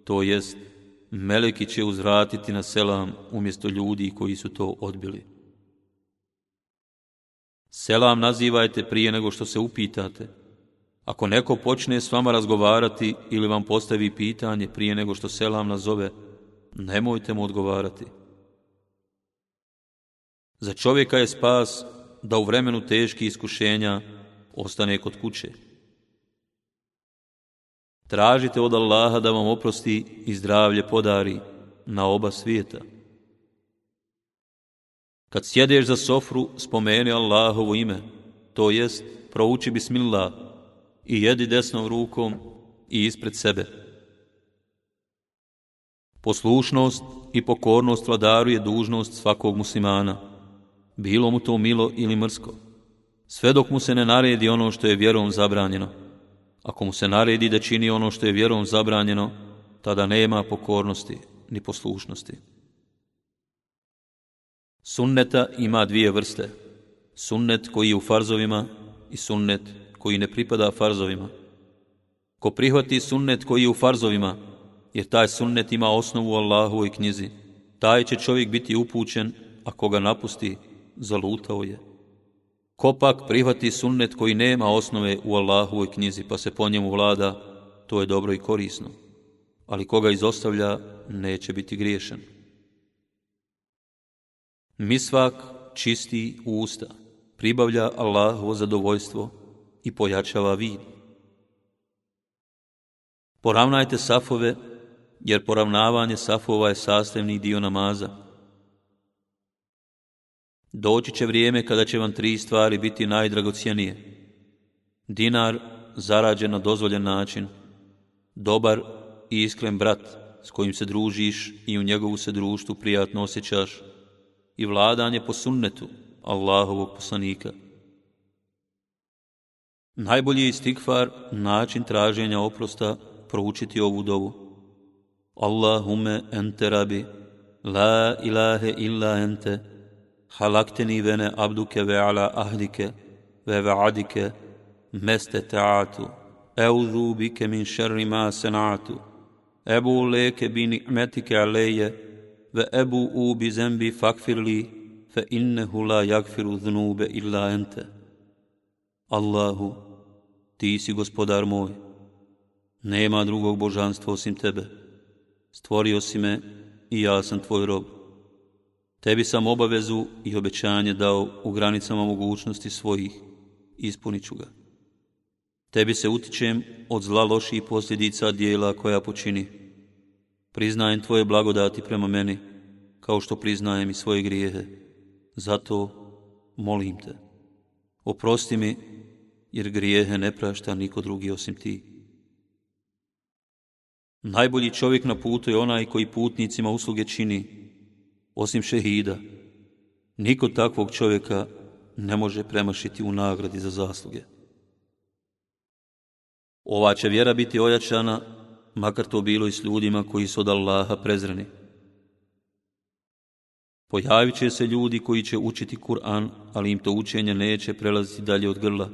to jest meleki će uzvratiti na selam umjesto ljudi koji su to odbili. Selam nazivajte prije nego što se upitate. Ako neko počne s vama razgovarati ili vam postavi pitanje prije nego što selam nazove, nemojte mu odgovarati. Za čovjeka je spas da u vremenu teških iskušenja ostane kod kuće. Tražite od Allaha da vam oprosti i zdravlje podari na oba svijeta. Kad sjedeš za sofru, spomeni Allahovo ime, to jest prouči bismillah i jedi desnom rukom i ispred sebe. Poslušnost i pokornost vladaru je dužnost svakog muslimana, bilo mu to milo ili mrsko, sve dok mu se ne naredi ono što je vjerom zabranjeno. Ako mu se naredi da čini ono što je vjerom zabranjeno, tada nema pokornosti ni poslušnosti. Sunneta ima dvije vrste. Sunnet koji je u farzovima i sunnet koji ne pripada farzovima. Ko prihvati sunnet koji je u farzovima, jer taj sunnet ima osnovu Allahu Allahovoj knjizi, taj će čovjek biti upućen, a koga napusti, zalutao je. Ko pak prihvati sunnet koji nema osnove u Allahovoj knjizi, pa se po njemu vlada, to je dobro i korisno. Ali koga izostavlja, neće biti griješen. Misvak čisti usta, pribavlja Allahovo zadovoljstvo i pojačava vid. Poravnajte safove, jer poravnavanje safova je sastavni dio namaza. Doći će vrijeme kada će vam tri stvari biti najdragocijenije. Dinar zarađen na dozvoljen način, dobar i iskren brat s kojim se družiš i u njegovu se društvu prijatno osjećaš, i vladanje po sunnetu Allahovog poslanika. Najbolji je istikfar način traženja oprosta proučiti ovu dovu. Allahume ente rabi, la ilahe illa ente, halakteni vene abduke ve ala ahdike, ve vaadike, meste taatu, eudhu bike min šerri ma senatu, ebu leke bi ni'metike aleje, ve ebu u bi zembi fakfirli, fe innehu la jakfiru znube illa ente. Allahu, ti si gospodar moj, nema drugog božanstva osim tebe. Stvorio si me i ja sam tvoj rob. Tebi sam obavezu i obećanje dao u granicama mogućnosti svojih, ispunit ću ga. Tebi se utičem od zla loših posljedica dijela koja počini priznajem tvoje blagodati prema meni, kao što priznajem i svoje grijehe. Zato molim te, oprosti mi, jer grijehe ne prašta niko drugi osim ti. Najbolji čovjek na putu je onaj koji putnicima usluge čini, osim šehida. Niko takvog čovjeka ne može premašiti u nagradi za zasluge. Ova će vjera biti ojačana makar to bilo i s ljudima koji su od Allaha prezreni. Pojavit će se ljudi koji će učiti Kur'an, ali im to učenje neće prelaziti dalje od grla.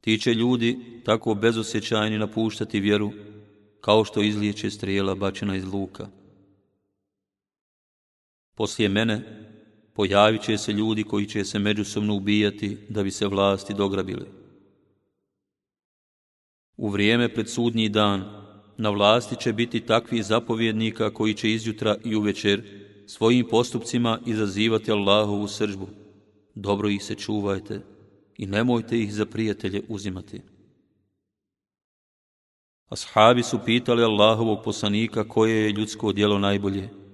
Ti će ljudi tako bezosjećajni napuštati vjeru, kao što izliječe strijela bačena iz luka. Poslije mene pojavit će se ljudi koji će se međusobno ubijati da bi se vlasti dograbili. U vrijeme pred sudnji dan na vlasti će biti takvi zapovjednika koji će izjutra i uvečer svojim postupcima izazivati Allahovu sržbu. Dobro ih se čuvajte i nemojte ih za prijatelje uzimati. Ashabi su pitali Allahovog poslanika koje je ljudsko djelo najbolje.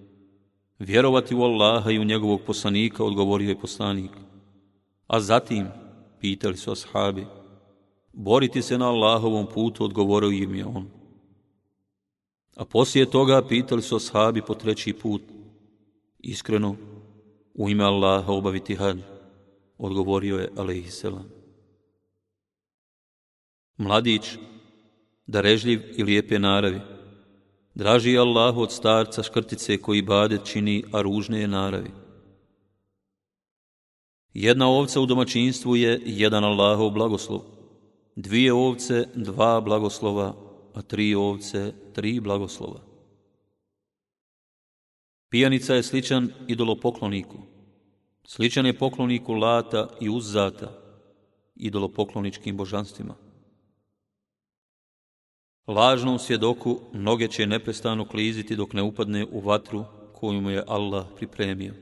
Vjerovati u Allaha i u njegovog poslanika, odgovorio je poslanik. A zatim, pitali su ashabi, boriti se na Allahovom putu, odgovorio im je on. A poslije toga pitali su ashabi po treći put, iskreno, u ime Allaha obaviti hađ, odgovorio je alaihisselam. Mladić, darežljiv i lijepe naravi, draži je od starca škrtice koji bade čini, a ružne je naravi. Jedna ovca u domaćinstvu je jedan Allahov blagoslov, dvije ovce, dva blagoslova, a tri ovce, tri blagoslova. Pijanica je sličan idolopokloniku. Sličan je pokloniku Lata i Uzzata, idolopokloničkim božanstvima. Lažnom svjedoku mnoge će neprestano kliziti dok ne upadne u vatru koju mu je Allah pripremio.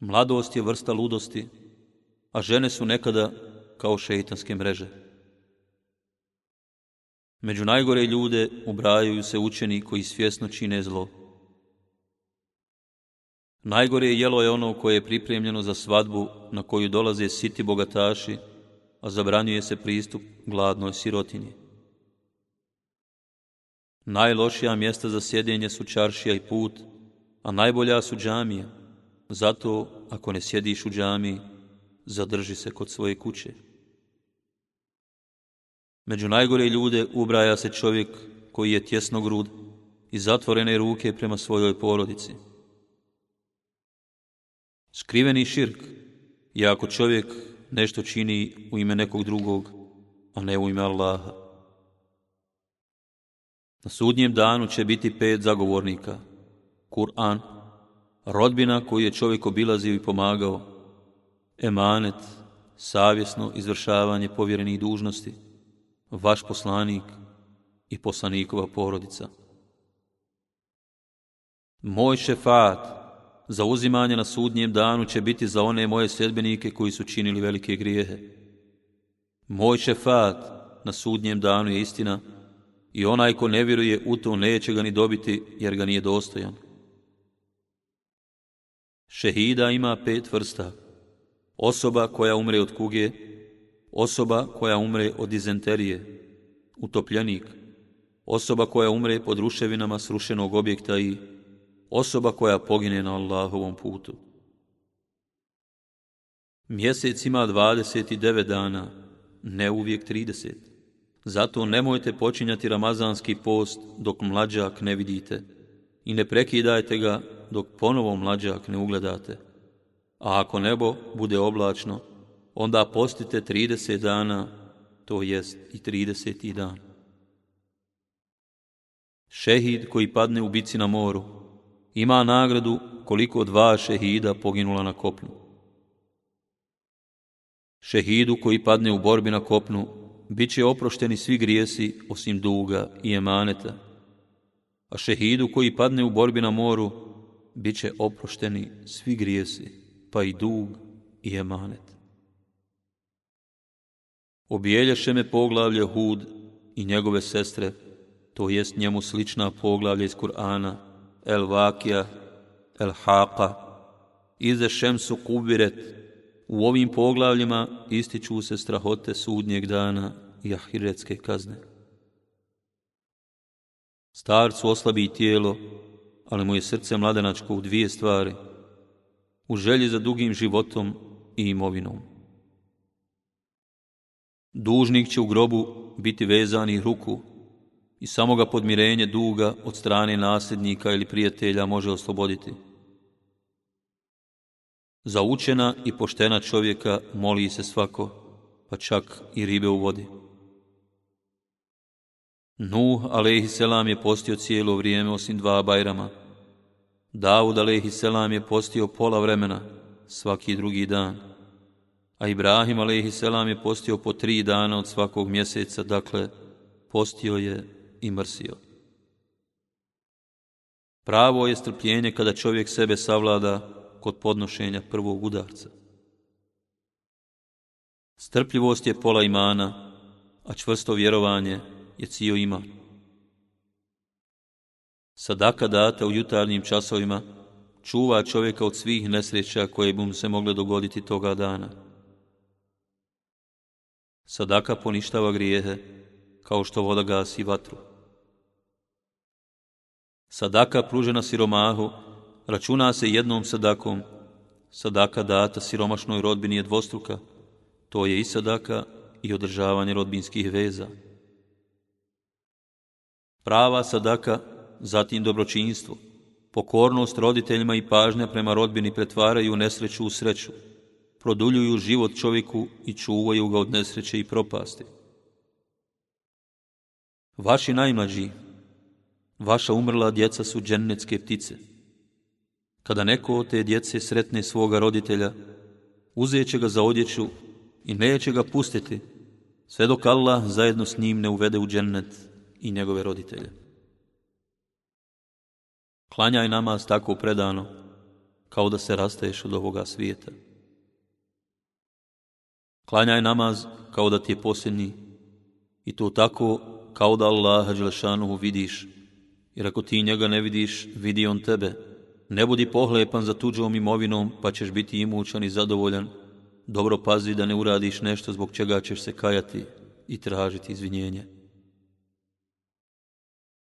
Mladost je vrsta ludosti, a žene su nekada kao šeitanske mreže. Među najgore ljude ubrajaju se učeni koji svjesno čine zlo. Najgore jelo je ono koje je pripremljeno za svadbu na koju dolaze siti bogataši, a zabranjuje se pristup gladnoj sirotinji. Najlošija mjesta za sjedenje su čaršija i put, a najbolja su džamije. Zato, ako ne sjediš u džamiji, zadrži se kod svoje kuće. Među najgore ljude ubraja se čovjek koji je tjesno grud i zatvorene ruke prema svojoj porodici. Skriveni širk je ako čovjek nešto čini u ime nekog drugog, a ne u ime Allaha. Na sudnjem danu će biti pet zagovornika. Kur'an, rodbina koju je čovjek obilazio i pomagao, emanet, savjesno izvršavanje povjerenih dužnosti, vaš poslanik i poslanikova porodica. Moj šefat, za uzimanje na sudnjem danu će biti za one moje sljedbenike koji su činili velike grijehe. Moj šefat na sudnjem danu je istina i onaj ko ne vjeruje u to neće ga ni dobiti jer ga nije dostojan. Šehida ima pet vrsta. Osoba koja umre od kuge, osoba koja umre od dizenterije, utopljenik, osoba koja umre pod ruševinama srušenog objekta i osoba koja pogine na Allahovom putu. Mjesec ima 29 dana, ne uvijek 30. Zato nemojte počinjati ramazanski post dok mlađak ne vidite i ne prekidajte ga dok ponovo mlađak ne ugledate. A ako nebo bude oblačno, onda postite 30 dana, to jest i 30. dan. Šehid koji padne u bici na moru, ima nagradu koliko dva šehida poginula na kopnu. Šehidu koji padne u borbi na kopnu, bit će oprošteni svi grijesi osim duga i emaneta, a šehidu koji padne u borbi na moru, bit će oprošteni svi grijesi, pa i dug i emanet. Obijeljaše me poglavlje Hud i njegove sestre, to jest njemu slična poglavlja iz Kur'ana, El Vakija, El Haqa, Ize Šemsu Kubiret. U ovim poglavljima ističu se strahote sudnjeg dana i ahiretske kazne. Starcu oslabi tijelo, ali mu je srce mladenačko u dvije stvari, u želji za dugim životom i imovinom. Dužnik će u grobu biti vezani ruku, i samo ga podmirenje duga od strane nasljednika ili prijatelja može osloboditi. Za učena i poštena čovjeka moli se svako, pa čak i ribe u vodi. Nuh, selam je postio cijelo vrijeme osim dva bajrama. Davud, selam je postio pola vremena, svaki drugi dan. A Ibrahim, selam je postio po tri dana od svakog mjeseca, dakle, postio je i mrsio. Pravo je strpljenje kada čovjek sebe savlada kod podnošenja prvog udarca. Strpljivost je pola imana, a čvrsto vjerovanje je cio ima. Sadaka data u jutarnjim časovima čuva čovjeka od svih nesreća koje bi mu se mogle dogoditi toga dana. Sadaka poništava grijehe, kao što voda gasi vatru. Sadaka pružena siromahu računa se jednom sadakom. Sadaka data siromašnoj rodbini je dvostruka. To je i sadaka i održavanje rodbinskih veza. Prava sadaka, zatim dobročinstvo, pokornost roditeljima i pažnja prema rodbini pretvaraju nesreću u sreću, produljuju život čovjeku i čuvaju ga od nesreće i propasti. Vaši najmlađi, Vaša umrla djeca su džennetske ptice. Kada neko od te djece sretne svoga roditelja, uzeće ga za odjeću i neće ga pustiti, sve dok Allah zajedno s njim ne uvede u džennet i njegove roditelje. Klanjaj namaz tako predano, kao da se rastaješ od ovoga svijeta. Klanjaj namaz kao da ti je posljednji i to tako kao da Allaha Đelešanuhu vidiš, jer ako ti njega ne vidiš, vidi on tebe. Ne budi pohlepan za tuđom imovinom, pa ćeš biti imućan i zadovoljan. Dobro pazi da ne uradiš nešto zbog čega ćeš se kajati i tražiti izvinjenje.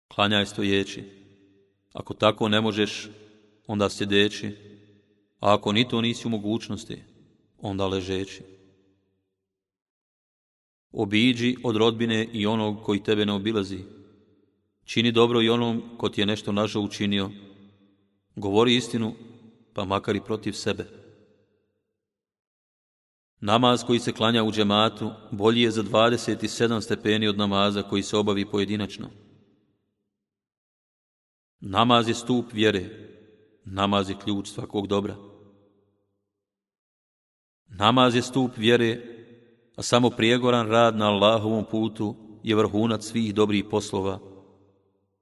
Klanjaj stojeći. Ako tako ne možeš, onda sjedeći, a ako ni to nisi u mogućnosti, onda ležeći. Obiđi od rodbine i onog koji tebe ne obilazi. Čini dobro i onom ko ti je nešto nažo učinio. Govori istinu, pa makar i protiv sebe. Namaz koji se klanja u džematu bolji je za 27 stepeni od namaza koji se obavi pojedinačno. Namaz je stup vjere, namaz je ključ svakog dobra. Namaz je stup vjere, a samo prijegoran rad na Allahovom putu je vrhunac svih dobrih poslova.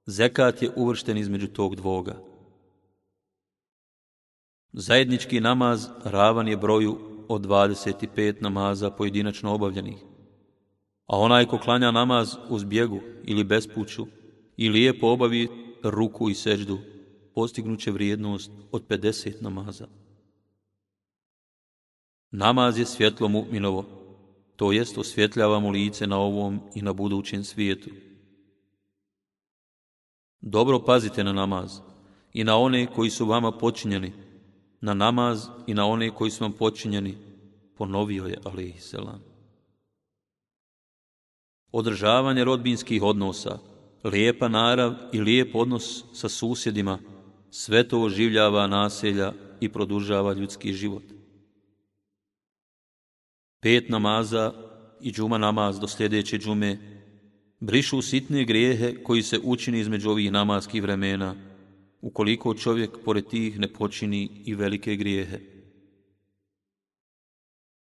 Zekat je uvršten između tog dvoga. Zajednički namaz ravan je broju od 25 namaza pojedinačno obavljenih. A onaj ko klanja namaz uz bjegu ili bespuću i lijepo obavi ruku i seždu, postignuće vrijednost od 50 namaza. Namaz je svjetlo mu'minovo, to jest osvjetljava mu lice na ovom i na budućem svijetu. Dobro pazite na namaz i na one koji su vama počinjeni, na namaz i na one koji su vam počinjeni, ponovio je alaihisselam. Održavanje rodbinskih odnosa, lijepa narav i lijep odnos sa susjedima, sve to oživljava naselja i produžava ljudski život. Pet namaza i džuma namaz do sljedeće džume brišu sitne grijehe koji se učini između ovih namaskih vremena, ukoliko čovjek pored tih ne počini i velike grijehe.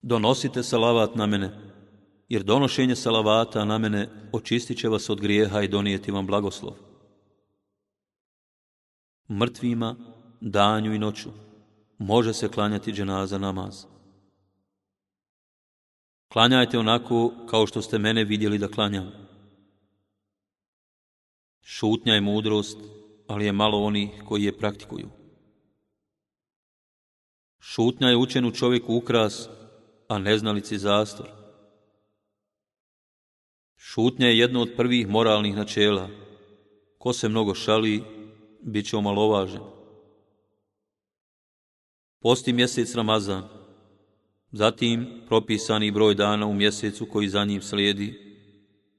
Donosite salavat na mene, jer donošenje salavata na mene očistit će vas od grijeha i donijeti vam blagoslov. Mrtvima, danju i noću, može se klanjati dženaza namaz. Klanjajte onako kao što ste mene vidjeli da klanjam. Šutnja je mudrost, ali je malo onih koji je praktikuju. Šutnja je učenu čovjeku ukras, a neznalici zastor. Šutnja je jedno od prvih moralnih načela. Ko se mnogo šali, bit će omalovažen. Posti mjesec Ramazan, zatim propisani broj dana u mjesecu koji za njim slijedi,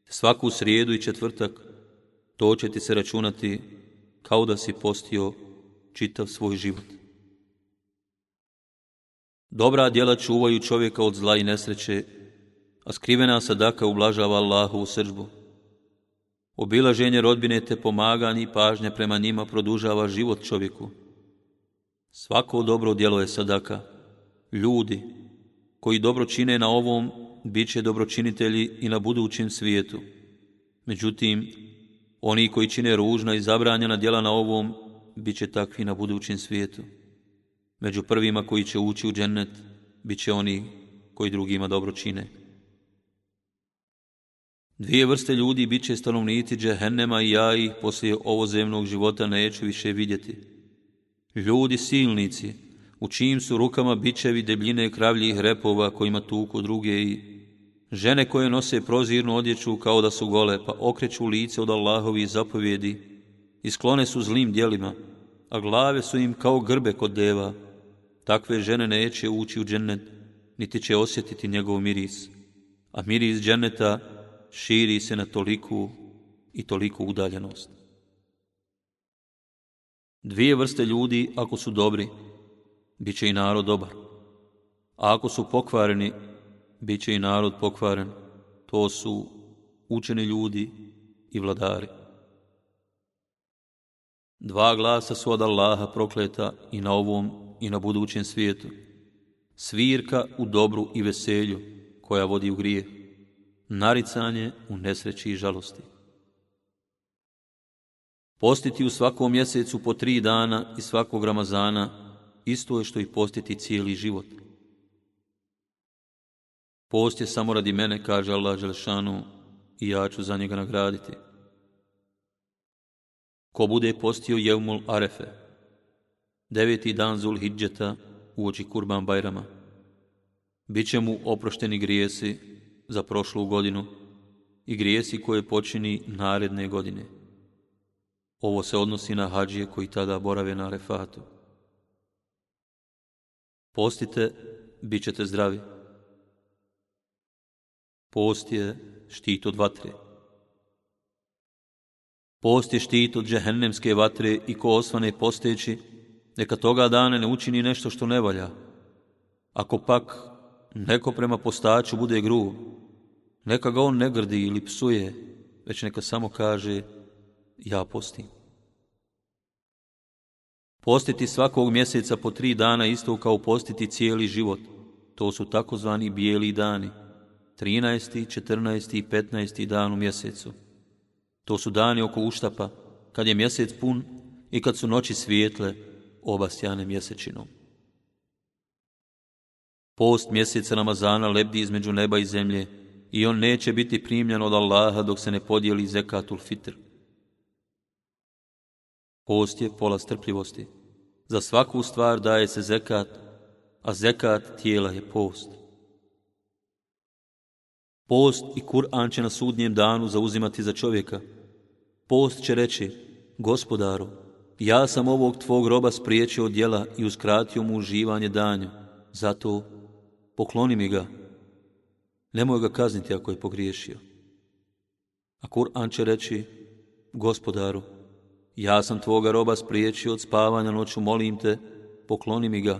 svaku srijedu i četvrtak, to će ti se računati kao da si postio čitav svoj život. Dobra djela čuvaju čovjeka od zla i nesreće, a skrivena sadaka ublažava Allahu u sržbu. Obilaženje rodbine te pomaganje i pažnja prema njima produžava život čovjeku. Svako dobro djelo je sadaka. Ljudi koji dobro čine na ovom, bit će dobročinitelji i na budućem svijetu. Međutim, oni koji čine ružna i zabranjena djela na ovom, bit će takvi na budućem svijetu. Među prvima koji će ući u džennet, bit će oni koji drugima dobro čine. Dvije vrste ljudi bit će stanovnici džehennema i ja ih poslije ovozemnog života neću više vidjeti. Ljudi silnici, u čijim su rukama bićevi debljine kravljih repova kojima tuku druge i žene koje nose prozirnu odjeću kao da su gole, pa okreću lice od Allahovi zapovjedi i sklone su zlim dijelima, a glave su im kao grbe kod deva. Takve žene neće ući u džennet, niti će osjetiti njegov miris, a miris dženneta širi se na toliku i toliku udaljenost. Dvije vrste ljudi, ako su dobri, bit će i narod dobar. A ako su pokvareni, bit će i narod pokvaren. To su učeni ljudi i vladari. Dva glasa su od Allaha prokleta i na ovom i na budućem svijetu. Svirka u dobru i veselju koja vodi u grije. Naricanje u nesreći i žalosti. Postiti u svakom mjesecu po tri dana i svakog Ramazana isto je što i postiti cijeli život. Post je samo radi mene, kaže Allah Đelešanu, i ja ću za njega nagraditi. Ko bude postio Jevmul Arefe, deveti dan Zulhidžeta u oči Kurban Bajrama, bit će mu oprošteni grijesi za prošlu godinu i grijesi koje počini naredne godine. Ovo se odnosi na hađije koji tada borave na Arefatu. Postite, bit ćete zdravi. Post je štit od vatre. Post je štit od džehennemske vatre i ko osvane posteći, neka toga dana ne učini nešto što ne valja. Ako pak neko prema postaču bude grub, neka ga on ne grdi ili psuje, već neka samo kaže ja postim. Postiti svakog mjeseca po tri dana isto kao postiti cijeli život. To su takozvani bijeli dani. 13., 14. i 15. dan u mjesecu. To su dani oko uštapa, kad je mjesec pun i kad su noći svijetle, obasjane mjesečinom. Post mjeseca Ramazana lebdi između neba i zemlje i on neće biti primljen od Allaha dok se ne podijeli zekatul fitr. Post je pola strpljivosti. Za svaku stvar daje se zekat, a zekat tijela je post. Post i Kur'an će na sudnjem danu zauzimati za čovjeka. Post će reći, gospodaru, ja sam ovog tvog roba spriječio od djela i uskratio mu uživanje danju. Zato pokloni mi ga. Nemoj ga kazniti ako je pogriješio. A Kur'an će reći, gospodaru, ja sam tvoga roba spriječio od spavanja noću, molim te, pokloni mi ga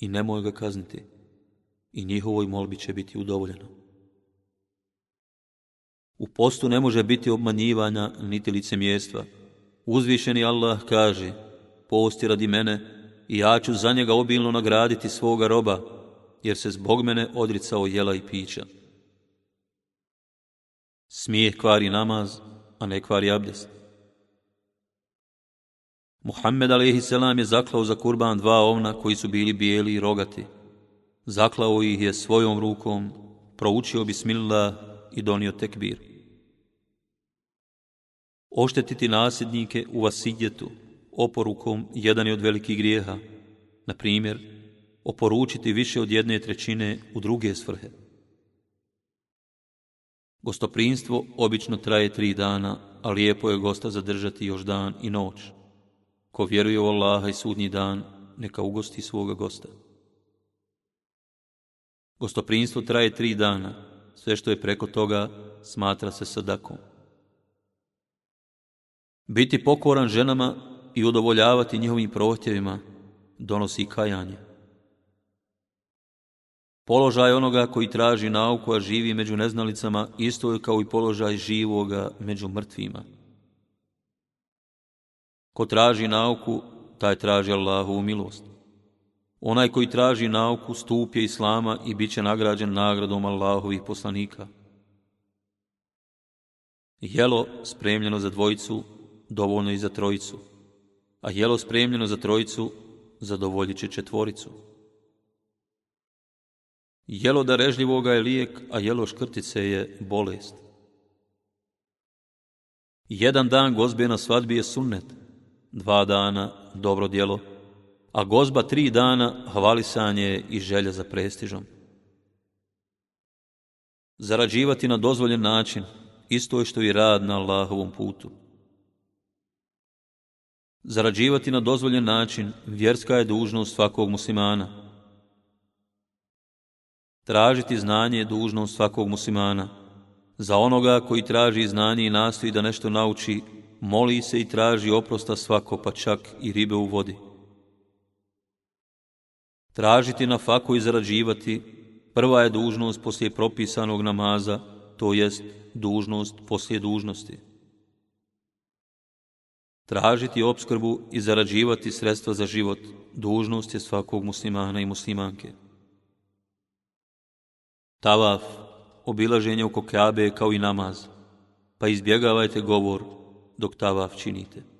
i nemoj ga kazniti. I njihovoj molbi će biti udovoljeno. U postu ne može biti obmanjivanja niti licemjestva. Uzvišeni Allah kaže, posti radi mene i ja ću za njega obilno nagraditi svoga roba, jer se zbog mene odricao jela i pića. Smijeh kvari namaz, a ne kvari abdest. Muhammed a.s. je zaklao za kurban dva ovna koji su bili bijeli i rogati. Zaklao ih je svojom rukom, proučio bismillah i donio tekbir. Oštetiti nasljednike u vasidjetu oporukom jedan je od velikih grijeha. Na primjer, oporučiti više od jedne trećine u druge svrhe. Gostoprinstvo obično traje tri dana, a lijepo je gosta zadržati još dan i noć. Ko vjeruje u Allaha i sudnji dan, neka ugosti svoga gosta. Gostoprinstvo traje tri dana, sve što je preko toga smatra se sadakom. Biti pokoran ženama i udovoljavati njihovim prohtjevima donosi kajanje. Položaj onoga koji traži nauku, a živi među neznalicama, isto je kao i položaj živoga među mrtvima. Ko traži nauku, taj traži Allahovu milost. Onaj koji traži nauku, stup je Islama i bit će nagrađen nagradom Allahovih poslanika. Jelo spremljeno za dvojicu, dovoljno i za trojicu, a jelo spremljeno za trojicu, zadovoljit će četvoricu. Jelo darežljivoga je lijek, a jelo škrtice je bolest. Jedan dan gozbe na svadbi je sunnet, dva dana dobro djelo, a gozba tri dana hvalisanje i želja za prestižom. Zarađivati na dozvoljen način, isto je što i rad na Allahovom putu. Zarađivati na dozvoljen način, vjerska je dužnost svakog muslimana. Tražiti znanje je dužnost svakog muslimana. Za onoga koji traži znanje i nastoji da nešto nauči, moli se i traži oprosta svako, pa čak i ribe u vodi. Tražiti na faku i zarađivati, prva je dužnost poslije propisanog namaza, to jest dužnost poslije dužnosti. Tražiti obskrbu i zarađivati sredstva za život dužnost je svakog muslimana i muslimanke. Tavaf, obilaženje oko Kabe kao i namaz, pa izbjegavajte govor dok tavaf činite.